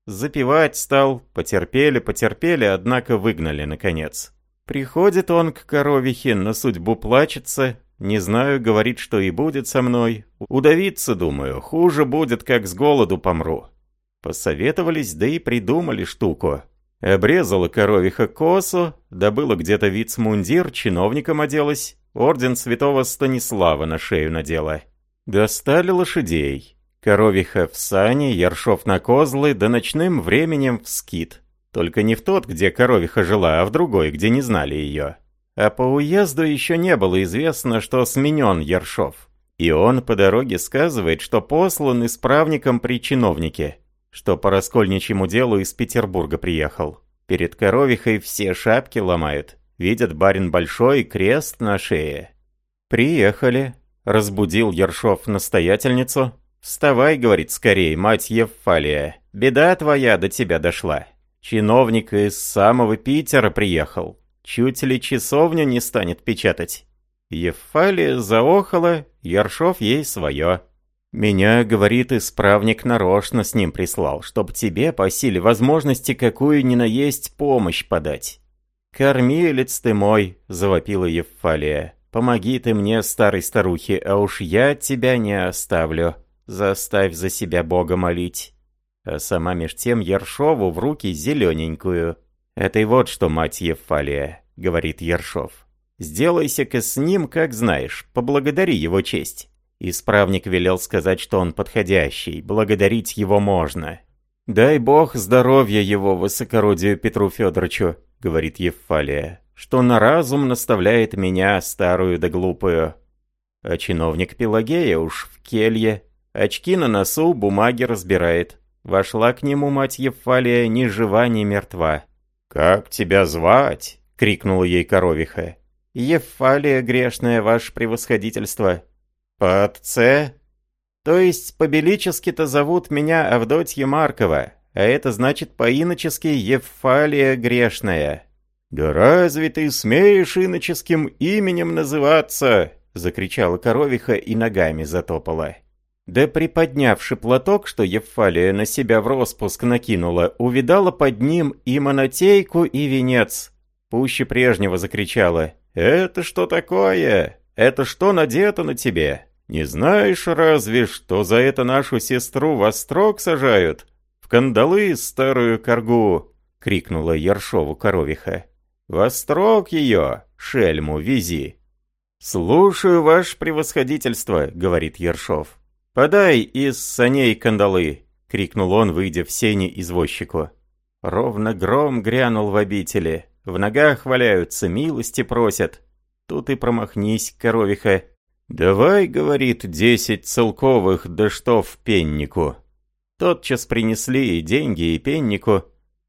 Запивать стал, потерпели, потерпели, однако выгнали наконец. Приходит он к коровихе, на судьбу плачется, не знаю, говорит, что и будет со мной. Удавиться, думаю, хуже будет, как с голоду помру. Посоветовались, да и придумали штуку. Обрезала коровиха косу, добыла где-то вицмундир, чиновником оделась, орден святого Станислава на шею надела. Достали лошадей. Коровиха в сани, Ершов на козлы, да ночным временем в скит. Только не в тот, где коровиха жила, а в другой, где не знали ее. А по уезду еще не было известно, что сменен Ершов. И он по дороге сказывает, что послан исправником при чиновнике что по раскольничьему делу из Петербурга приехал. Перед коровихой все шапки ломают. Видят барин большой, крест на шее. «Приехали», — разбудил Ершов настоятельницу. «Вставай», — говорит скорее, мать Евфалия. «Беда твоя до тебя дошла. Чиновник из самого Питера приехал. Чуть ли часовню не станет печатать». Евфалия заохала, Ершов ей свое. «Меня, — говорит, — исправник нарочно с ним прислал, чтоб тебе по силе возможности какую ни наесть помощь подать». «Кормилец ты мой!» — завопила Евфалия. «Помоги ты мне, старой старухе, а уж я тебя не оставлю. Заставь за себя Бога молить». А сама меж тем Ершову в руки зелененькую. «Это и вот что, мать Евфалия», — говорит Ершов. «Сделайся-ка с ним, как знаешь, поблагодари его честь». Исправник велел сказать, что он подходящий, благодарить его можно. «Дай бог здоровья его высокородию Петру Федоровичу», — говорит Евфалия, «что на разум наставляет меня, старую да глупую». А чиновник Пелагея уж в келье, очки на носу, бумаги разбирает. Вошла к нему мать Евфалия ни жива, ни мертва. «Как тебя звать?» — крикнула ей коровиха. «Евфалия грешная, ваше превосходительство», по отце? То есть по-белически-то зовут меня Авдотья Маркова, а это значит по-иночески Евфалия Грешная. «Да разве ты смеешь иноческим именем называться?» — закричала коровиха и ногами затопала. Да приподнявши платок, что Евфалия на себя в распуск накинула, увидала под ним и монотейку, и венец. Пуще прежнего закричала. «Это что такое? Это что надето на тебе?» Не знаешь разве, что за это нашу сестру во строк сажают? В кандалы старую коргу!» — крикнула Ершову коровиха. «Во строк ее, шельму, вези!» «Слушаю, ваше превосходительство», — говорит Ершов. «Подай из саней кандалы!» — крикнул он, выйдя в сени извозчику. Ровно гром грянул в обители. В ногах валяются, милости просят. Тут и промахнись, коровиха. «Давай, — говорит, — десять целковых, да что в пеннику». Тотчас принесли и деньги, и пеннику.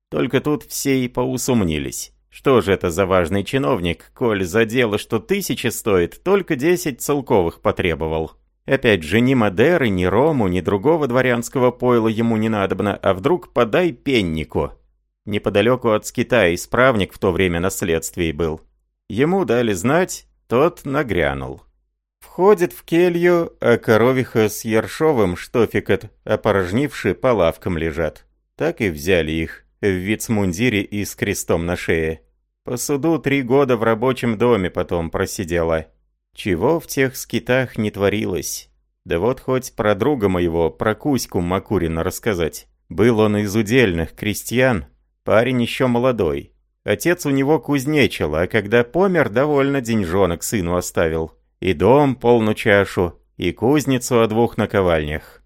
Только тут все и поусумнились. Что же это за важный чиновник, коль за дело, что тысячи стоит, только десять целковых потребовал? Опять же, ни Мадеры, ни Рому, ни другого дворянского пойла ему не надобно, а вдруг подай пеннику. Неподалеку от скита исправник в то время на следствии был. Ему дали знать, тот нагрянул. Входит в келью, а коровиха с Ершовым штофикот, опорожнивши, по лавкам лежат. Так и взяли их, в вицмундире и с крестом на шее. По суду три года в рабочем доме потом просидела. Чего в тех скитах не творилось. Да вот хоть про друга моего, про Кузьку Макурина рассказать. Был он из удельных крестьян, парень еще молодой. Отец у него кузнечил, а когда помер, довольно деньжонок сыну оставил. И дом полну чашу, и кузницу о двух наковальнях.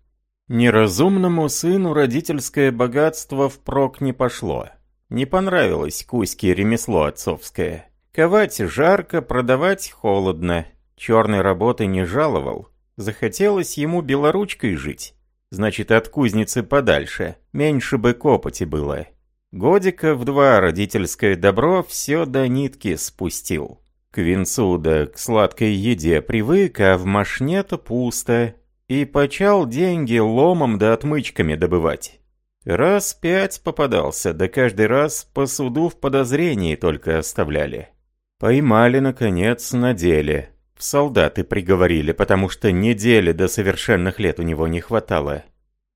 Неразумному сыну родительское богатство впрок не пошло. Не понравилось Кузьке ремесло отцовское. Ковать жарко, продавать холодно. Черной работы не жаловал. Захотелось ему белоручкой жить. Значит, от кузницы подальше. Меньше бы копоти было. Годика в два родительское добро все до нитки спустил. К винцу да к сладкой еде привык, а в машне-то пусто. И почал деньги ломом да отмычками добывать. Раз пять попадался, да каждый раз по суду в подозрении только оставляли. Поймали, наконец, на деле. В солдаты приговорили, потому что недели до совершенных лет у него не хватало.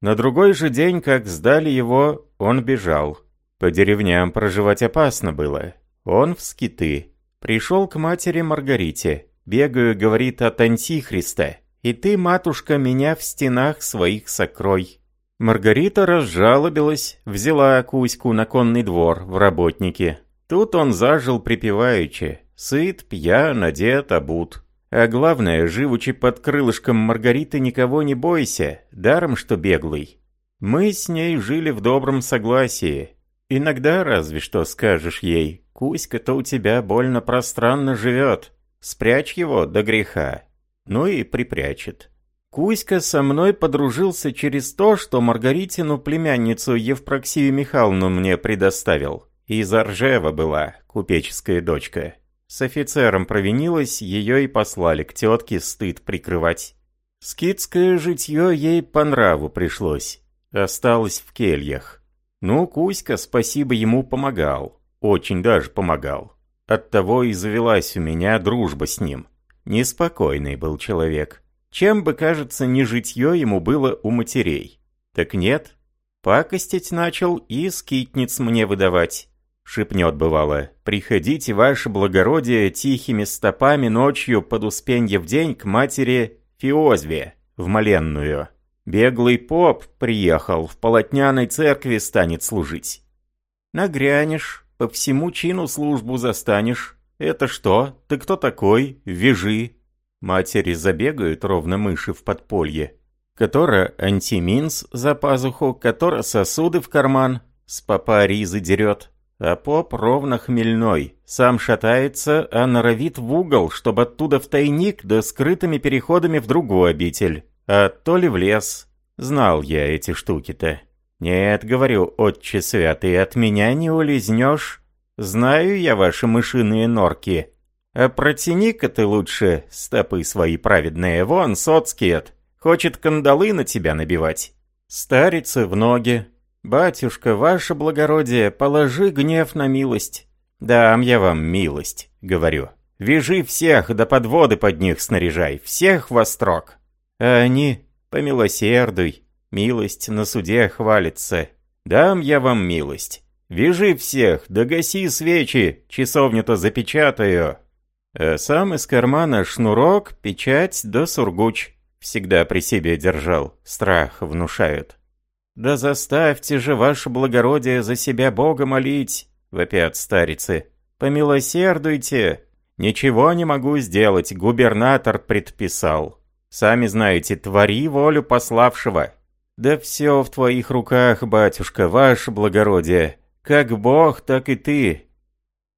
На другой же день, как сдали его, он бежал. По деревням проживать опасно было. Он в скиты. Пришел к матери Маргарите. Бегаю, говорит, от Антихриста. И ты, матушка, меня в стенах своих сокрой. Маргарита разжалобилась, взяла Кузьку на конный двор в работнике. Тут он зажил припеваючи. Сыт, пьян, одет, обут. А главное, живучи под крылышком Маргариты, никого не бойся, даром что беглый. Мы с ней жили в добром согласии, Иногда разве что скажешь ей, Кузька-то у тебя больно пространно живет, спрячь его до греха. Ну и припрячет. Кузька со мной подружился через то, что Маргаритину племянницу Евпроксию Михайловну мне предоставил. Из Оржева была, купеческая дочка. С офицером провинилась, ее и послали к тетке стыд прикрывать. Скидское житье ей по нраву пришлось. Осталось в кельях. Ну, Кузька, спасибо ему, помогал. Очень даже помогал. Оттого и завелась у меня дружба с ним. Неспокойный был человек. Чем бы, кажется, не житье ему было у матерей. Так нет. Пакостить начал и скитниц мне выдавать. Шепнет бывало, приходите, ваше благородие, тихими стопами ночью под успенье в день к матери Фиозве, в Маленную. Беглый поп приехал, в полотняной церкви станет служить. Нагрянешь, по всему чину службу застанешь. Это что? Ты кто такой? Вяжи. Матери забегают ровно мыши в подполье. Которая антиминс за пазуху, которая сосуды в карман, с попа ризы дерет. А поп ровно хмельной, сам шатается, а норовит в угол, чтобы оттуда в тайник да скрытыми переходами в другую обитель а то ли в лес. Знал я эти штуки-то. Нет, говорю, отче святый, от меня не улизнешь. Знаю я ваши мышиные норки. А протяни-ка ты лучше стопы свои праведные, вон, соцкиет. Хочет кандалы на тебя набивать. Старицы в ноги. Батюшка, ваше благородие, положи гнев на милость. Дам я вам милость, говорю. Вяжи всех, да подводы под них снаряжай, всех во строк. А они, помилосердуй, милость на суде хвалится. Дам я вам милость. Вяжи всех, да гаси свечи, часовню-то запечатаю. А сам из кармана шнурок, печать да сургуч. Всегда при себе держал, страх внушают. «Да заставьте же, ваше благородие, за себя Бога молить!» — вопят старицы. «Помилосердуйте! Ничего не могу сделать, губернатор предписал. Сами знаете, твори волю пославшего. Да все в твоих руках, батюшка, ваше благородие. Как Бог, так и ты.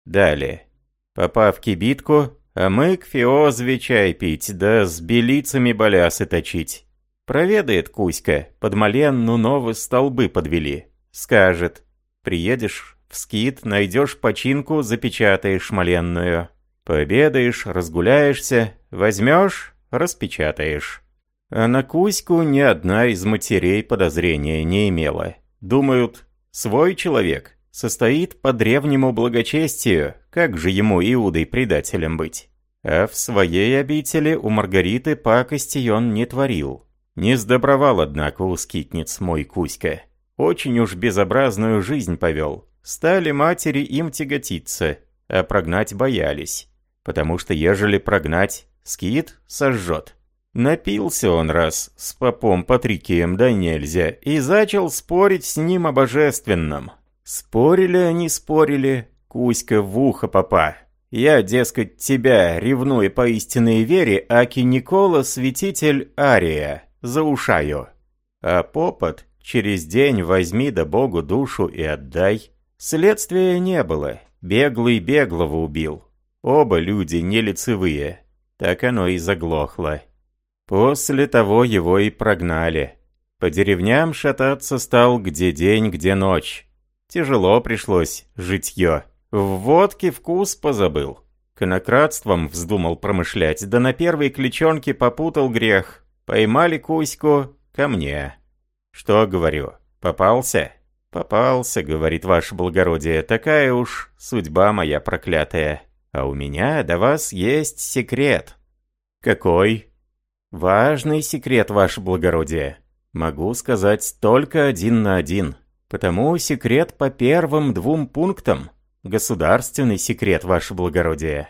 Далее. Попав в кибитку, а мы к Феозве чай пить, да с белицами балясы точить. Проведает Кузька, под Маленну новые столбы подвели. Скажет, приедешь в скит, найдешь починку, запечатаешь маленную. Пообедаешь, разгуляешься, возьмешь распечатаешь. А на Кузьку ни одна из матерей подозрения не имела. Думают, свой человек состоит по древнему благочестию, как же ему Иудой предателем быть? А в своей обители у Маргариты пакости он не творил. Не сдобровал, однако, у скитниц мой Кузька. Очень уж безобразную жизнь повел. Стали матери им тяготиться, а прогнать боялись. Потому что ежели прогнать, скит сожжет. Напился он раз с попом Патрикием да нельзя и начал спорить с ним о божественном. Спорили они, спорили, Кузька в ухо попа. Я, дескать, тебя, ревнуя по истинной вере, аки Никола, святитель Ария, заушаю. А попот через день возьми да Богу душу и отдай. Следствия не было, беглый беглого убил. Оба люди не лицевые, так оно и заглохло. После того его и прогнали. По деревням шататься стал где день, где ночь. Тяжело пришлось житье. В водке вкус позабыл. Конократством вздумал промышлять, да на первой кличонке попутал грех. Поймали Кузьку ко мне. Что говорю, попался? Попался, говорит ваше благородие, такая уж судьба моя проклятая. А у меня до вас есть секрет. Какой? Важный секрет, ваше благородие. Могу сказать только один на один. Потому секрет по первым двум пунктам. Государственный секрет, ваше благородие.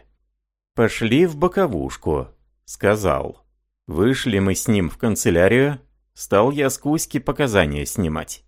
Пошли в боковушку, сказал. Вышли мы с ним в канцелярию. Стал я с Кузьки показания снимать.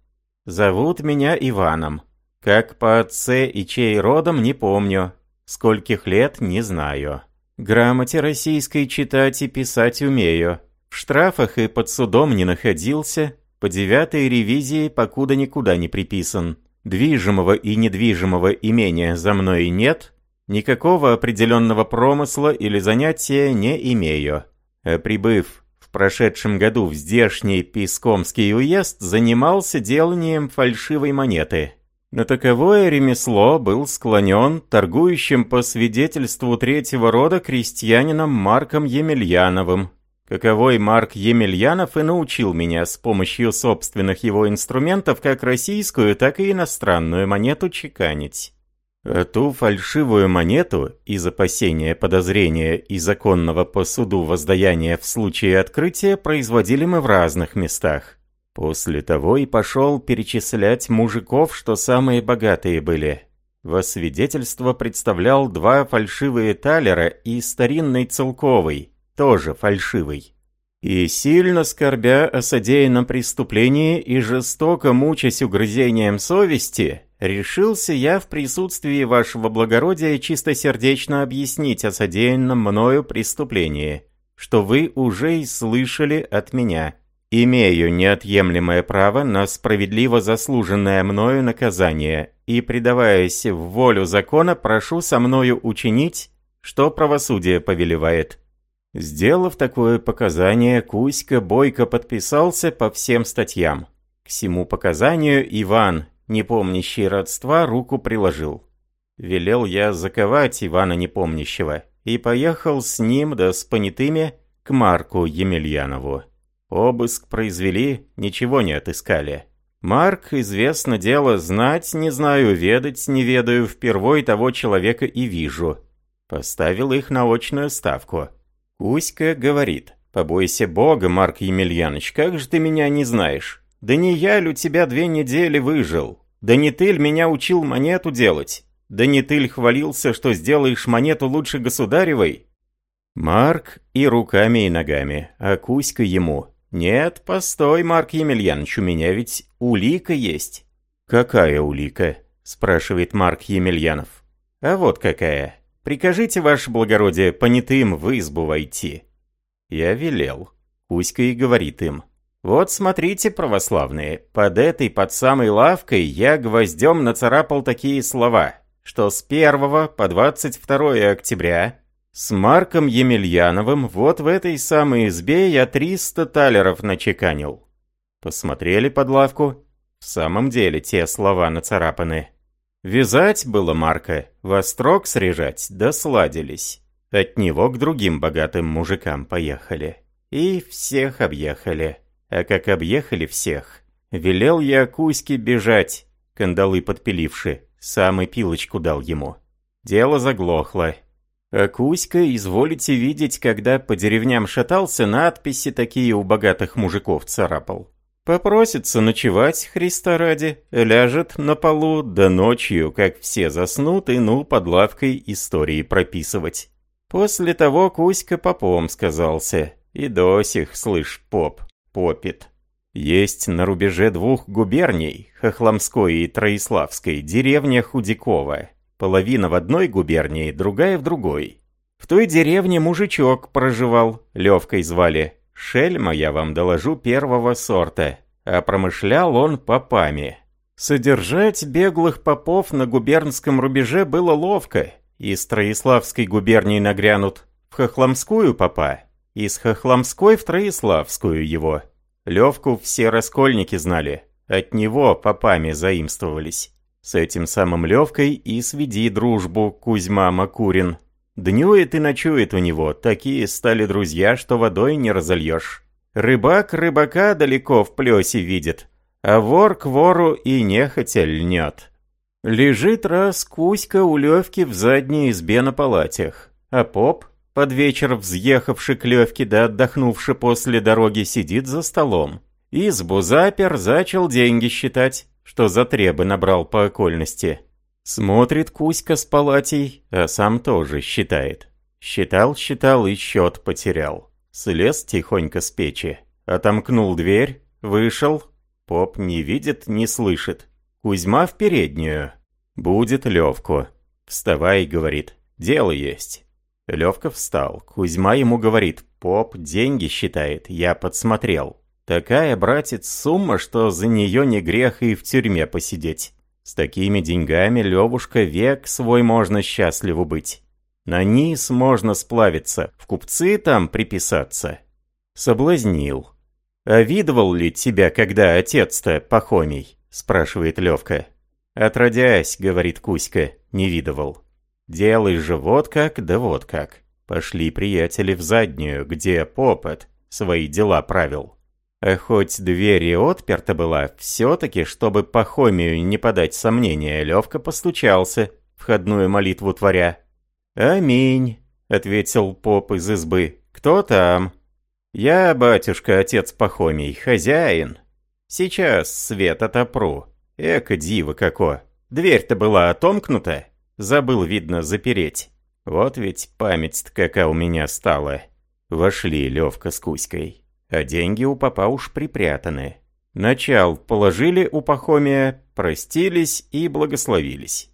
Зовут меня Иваном. Как по отце и чей родом, не помню. Скольких лет, не знаю. Грамоте российской читать и писать умею. В штрафах и под судом не находился. По девятой ревизии покуда никуда не приписан. Движимого и недвижимого имения за мной нет, никакого определенного промысла или занятия не имею. А прибыв в прошедшем году в здешний Пискомский уезд, занимался деланием фальшивой монеты. На таковое ремесло был склонен торгующим по свидетельству третьего рода крестьянином Марком Емельяновым, Каковой Марк Емельянов и научил меня с помощью собственных его инструментов как российскую, так и иностранную монету чеканить. А ту фальшивую монету из опасения подозрения и законного по суду воздаяния в случае открытия производили мы в разных местах. После того и пошел перечислять мужиков, что самые богатые были. Во свидетельство представлял два фальшивые талера и старинный целковый, тоже фальшивый. И сильно скорбя о содеянном преступлении и жестоко мучаясь угрызением совести, решился я в присутствии вашего благородия чистосердечно объяснить о содеянном мною преступлении, что вы уже и слышали от меня. Имею неотъемлемое право на справедливо заслуженное мною наказание и, предаваясь в волю закона, прошу со мною учинить, что правосудие повелевает. Сделав такое показание, Кузька бойко подписался по всем статьям. К всему показанию Иван, не помнящий родства, руку приложил. Велел я заковать Ивана Непомнящего и поехал с ним да с понятыми к Марку Емельянову. Обыск произвели, ничего не отыскали. Марк, известно дело, знать не знаю, ведать не ведаю, впервой того человека и вижу. Поставил их на очную ставку. Кузька говорит, «Побойся Бога, Марк Емельяныч, как же ты меня не знаешь? Да не я ль у тебя две недели выжил? Да не ты ль меня учил монету делать? Да не ты ль хвалился, что сделаешь монету лучше государевой?» Марк и руками, и ногами, а Кузька ему. «Нет, постой, Марк Емельянович, у меня ведь улика есть». «Какая улика?» – спрашивает Марк Емельянов. «А вот какая. Прикажите, ваше благородие, понятым в избу войти». Я велел. Кузька и говорит им. «Вот смотрите, православные, под этой, под самой лавкой я гвоздем нацарапал такие слова, что с 1 по 22 октября с Марком Емельяновым вот в этой самой избе я 300 талеров начеканил». Посмотрели под лавку. В самом деле те слова нацарапаны. Вязать было Марка, во строк срежать, да сладились. От него к другим богатым мужикам поехали. И всех объехали. А как объехали всех, велел я Кузьке бежать, кандалы подпиливши, сам и пилочку дал ему. Дело заглохло. А Кузька, изволите видеть, когда по деревням шатался, надписи такие у богатых мужиков царапал. Попросится ночевать, Христа ради, ляжет на полу, да ночью, как все заснут, и ну под лавкой истории прописывать. После того Кузька попом сказался, и до сих, слышь, поп, попит. Есть на рубеже двух губерний, Хохломской и Троиславской, деревня Худякова. Половина в одной губернии, другая в другой. В той деревне мужичок проживал, Левкой звали, Шельма, я вам доложу, первого сорта, а промышлял он попами. Содержать беглых попов на губернском рубеже было ловко. Из Троиславской губернии нагрянут в Хохломскую попа, из Хохломской в Троиславскую его. Левку все раскольники знали, от него попами заимствовались. С этим самым Левкой и сведи дружбу Кузьма Макурин, Днюет и ночует у него, такие стали друзья, что водой не разольешь. Рыбак рыбака далеко в плесе видит, а вор к вору и нехотя льнет. Лежит раз Кузька у Левки в задней избе на палатях, а поп, под вечер взъехавший к Левке да отдохнувший после дороги, сидит за столом. Избу запер, зачал деньги считать, что за требы набрал по окольности. Смотрит Кузька с палатей, а сам тоже считает. Считал, считал и счет потерял. Слез тихонько с печи, отомкнул дверь, вышел. Поп не видит, не слышит. Кузьма в переднюю. Будет Левку. Вставай, говорит, дело есть. Левка встал. Кузьма ему говорит, поп деньги считает, я подсмотрел. Такая, братец, сумма, что за нее не грех и в тюрьме посидеть. С такими деньгами, Левушка, век свой можно счастливу быть. На низ можно сплавиться, в купцы там приписаться. Соблазнил. «А видывал ли тебя, когда отец-то, Пахомий?» – спрашивает Левка. «Отродясь», – говорит Кузька, – «не видывал». «Делай же вот как, да вот как». Пошли приятели в заднюю, где попот свои дела правил. А хоть дверь и отперта была, все-таки, чтобы Пахомию не подать сомнения, Левка постучался, входную молитву творя. «Аминь», — ответил поп из избы. «Кто там?» «Я, батюшка, отец Пахомий, хозяин. Сейчас свет отопру. Эка диво како. Дверь-то была отомкнута. Забыл, видно, запереть. Вот ведь память-то какая у меня стала». Вошли Левка с Кузькой а деньги у папа уж припрятаны. Начал положили у Пахомия, простились и благословились.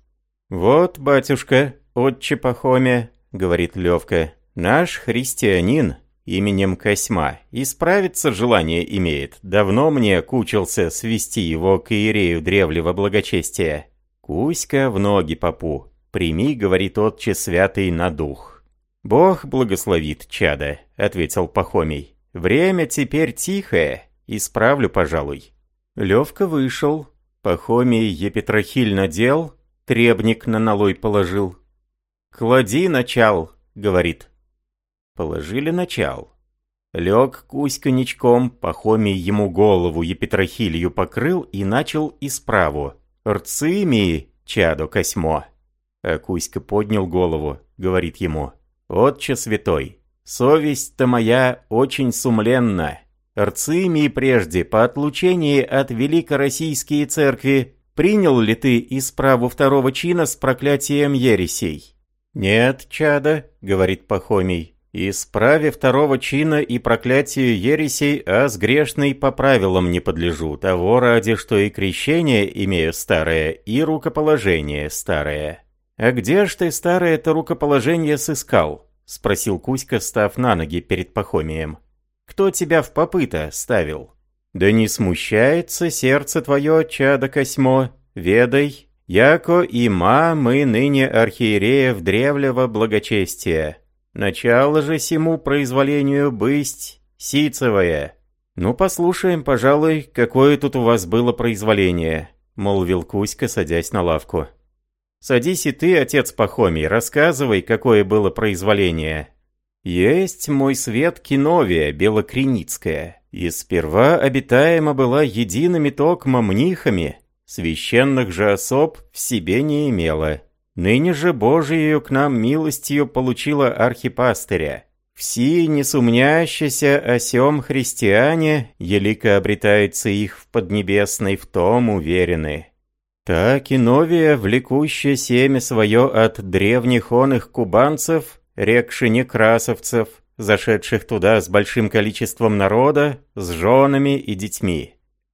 «Вот, батюшка, отче Пахомия», — говорит Левка, — «наш христианин именем Косьма исправиться желание имеет. Давно мне кучился свести его к иерею древлего благочестия. Кузька в ноги попу. Прими, — говорит отче святый, на дух». «Бог благословит, чада», — ответил Пахомий. Время теперь тихое, исправлю, пожалуй. Левка вышел, Пахомий епитрахиль надел, требник на налой положил. «Клади начал», — говорит. Положили начал. Лег Кузька ничком, Пахомий ему голову епитрахилью покрыл и начал исправу. «Рцими, чадо Косьмо». А Кузька поднял голову, говорит ему, «Отче святой, Совесть-то моя очень сумленна. Рцимий прежде, по отлучении от Великороссийской церкви, принял ли ты исправу второго чина с проклятием ересей? Нет, чада, говорит Пахомий, исправе второго чина и проклятию ересей, а с грешной по правилам не подлежу, того ради, что и крещение имею старое, и рукоположение старое. А где ж ты старое-то рукоположение сыскал? — спросил Кузька, став на ноги перед Пахомием. «Кто тебя в попыта ставил?» «Да не смущается сердце твое, чадо Косьмо, ведай, яко и ма мы ныне архиереев древлего благочестия. Начало же сему произволению бысть сицевое». «Ну, послушаем, пожалуй, какое тут у вас было произволение», — молвил Кузька, садясь на лавку. «Садись и ты, отец Пахомий, рассказывай, какое было произволение». Есть мой свет Киновия Белокреницкая, и сперва обитаема была едиными токмо мнихами, священных же особ в себе не имела. Ныне же Божию к нам милостью получила архипастыря. Все несумнящиеся о сем христиане, елико обретается их в Поднебесной, в том уверены. Так и новия, влекущее семя свое от древних оных кубанцев, рекши некрасовцев, зашедших туда с большим количеством народа, с женами и детьми.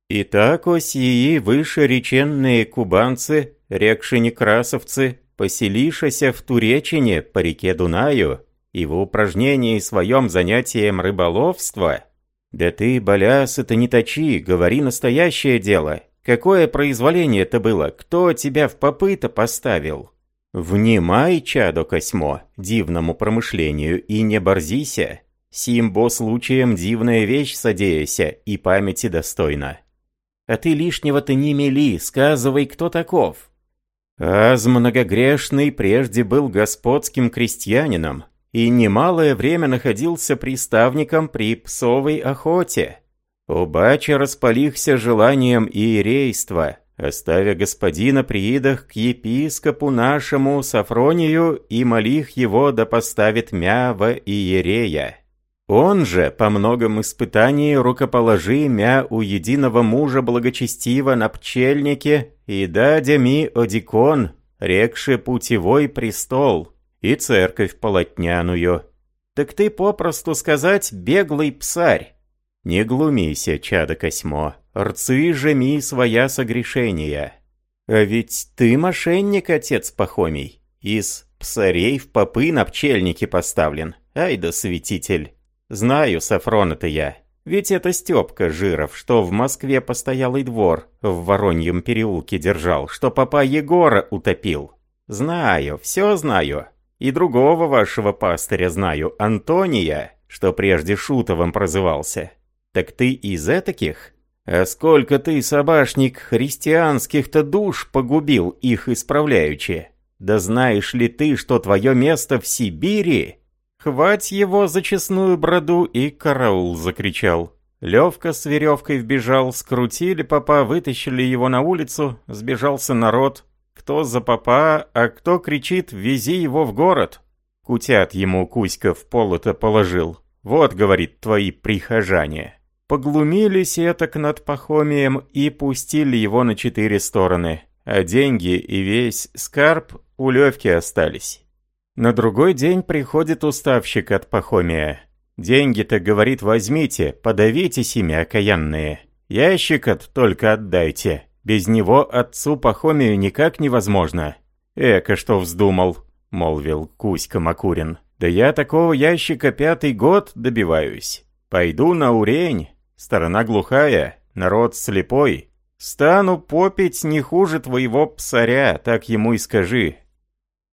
И так осии выше реченные кубанцы, рекши некрасовцы, поселишася в Туречине по реке Дунаю, и в упражнении своем занятием рыболовства, да ты, Баляс, это не точи, говори настоящее дело. Какое произволение это было? Кто тебя в попыта поставил? Внимай, чадо Косьмо, дивному промышлению, и не борзися. Симбо случаем дивная вещь содеяся, и памяти достойна. А ты лишнего-то не мели, сказывай, кто таков. Аз многогрешный прежде был господским крестьянином, и немалое время находился приставником при псовой охоте. Убача располихся желанием иерейства, оставя господина приидах к епископу нашему Сафронию и молих его да поставит мя во иерея. Он же, по многом испытании, рукоположи мя у единого мужа благочестиво на пчельнике и дадя ми одикон, рекши путевой престол, и церковь полотняную. Так ты попросту сказать беглый псарь. Не глумися, чадо Косьмо, рцы же ми своя согрешения. А ведь ты мошенник, отец Пахомий, из псарей в попы на пчельнике поставлен. Ай да святитель. Знаю, Сафрона-то я. Ведь это Степка Жиров, что в Москве постоялый двор в Вороньем переулке держал, что папа Егора утопил. Знаю, все знаю. И другого вашего пастыря знаю, Антония, что прежде Шутовым прозывался. Так ты из этаких? А сколько ты, собашник, христианских-то душ погубил, их исправляючи? Да знаешь ли ты, что твое место в Сибири? Хвать его за честную броду и караул закричал. Левка с веревкой вбежал, скрутили папа, вытащили его на улицу, сбежался народ, кто за попа, а кто кричит «Вези его в город!» Кутят ему Кузька в полото положил. «Вот, — говорит, — твои прихожане». Поглумились этак над Пахомием и пустили его на четыре стороны, а деньги и весь скарб у Левки остались. На другой день приходит уставщик от Пахомия. «Деньги-то, — говорит, — возьмите, подавите семя окаянные. Ящик от только отдайте». Без него отцу Пахомию никак невозможно. Эко что вздумал, молвил Кузька Макурин. Да я такого ящика пятый год добиваюсь. Пойду на урень, сторона глухая, народ слепой. Стану попить не хуже твоего псаря, так ему и скажи.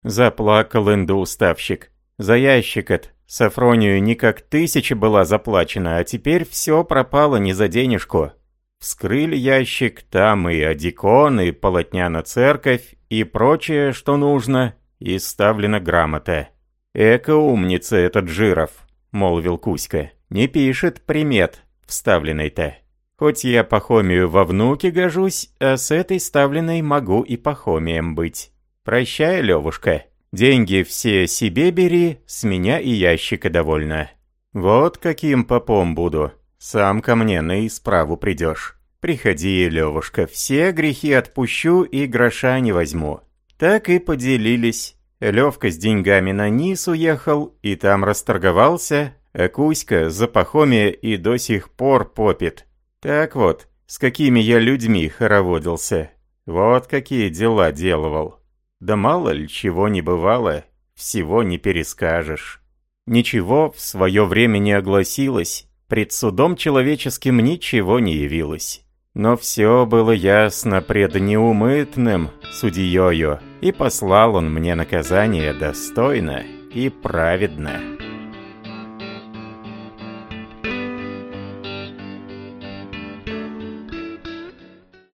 Заплакал индоуставщик. За ящик от Сафронию не как тысяча была заплачена, а теперь все пропало не за денежку. Вскрыли ящик, там и одекон, и полотняна церковь, и прочее, что нужно, и ставлена грамота. «Эко умница этот Жиров», — молвил Кузька. «Не пишет примет, вставленной-то. Хоть я Пахомию во внуке гожусь, а с этой ставленной могу и Пахомием быть. Прощай, Левушка. Деньги все себе бери, с меня и ящика довольно. Вот каким попом буду. Сам ко мне на исправу придешь. Приходи, Левушка, все грехи отпущу и гроша не возьму. Так и поделились. Левка с деньгами на низ уехал и там расторговался, а Кузька за Пахомия и до сих пор попит. Так вот, с какими я людьми хороводился. Вот какие дела делывал. Да мало ли чего не бывало, всего не перескажешь. Ничего в свое время не огласилось, Пред судом человеческим ничего не явилось. Но все было ясно пред неумытным судьею, и послал он мне наказание достойно и праведно.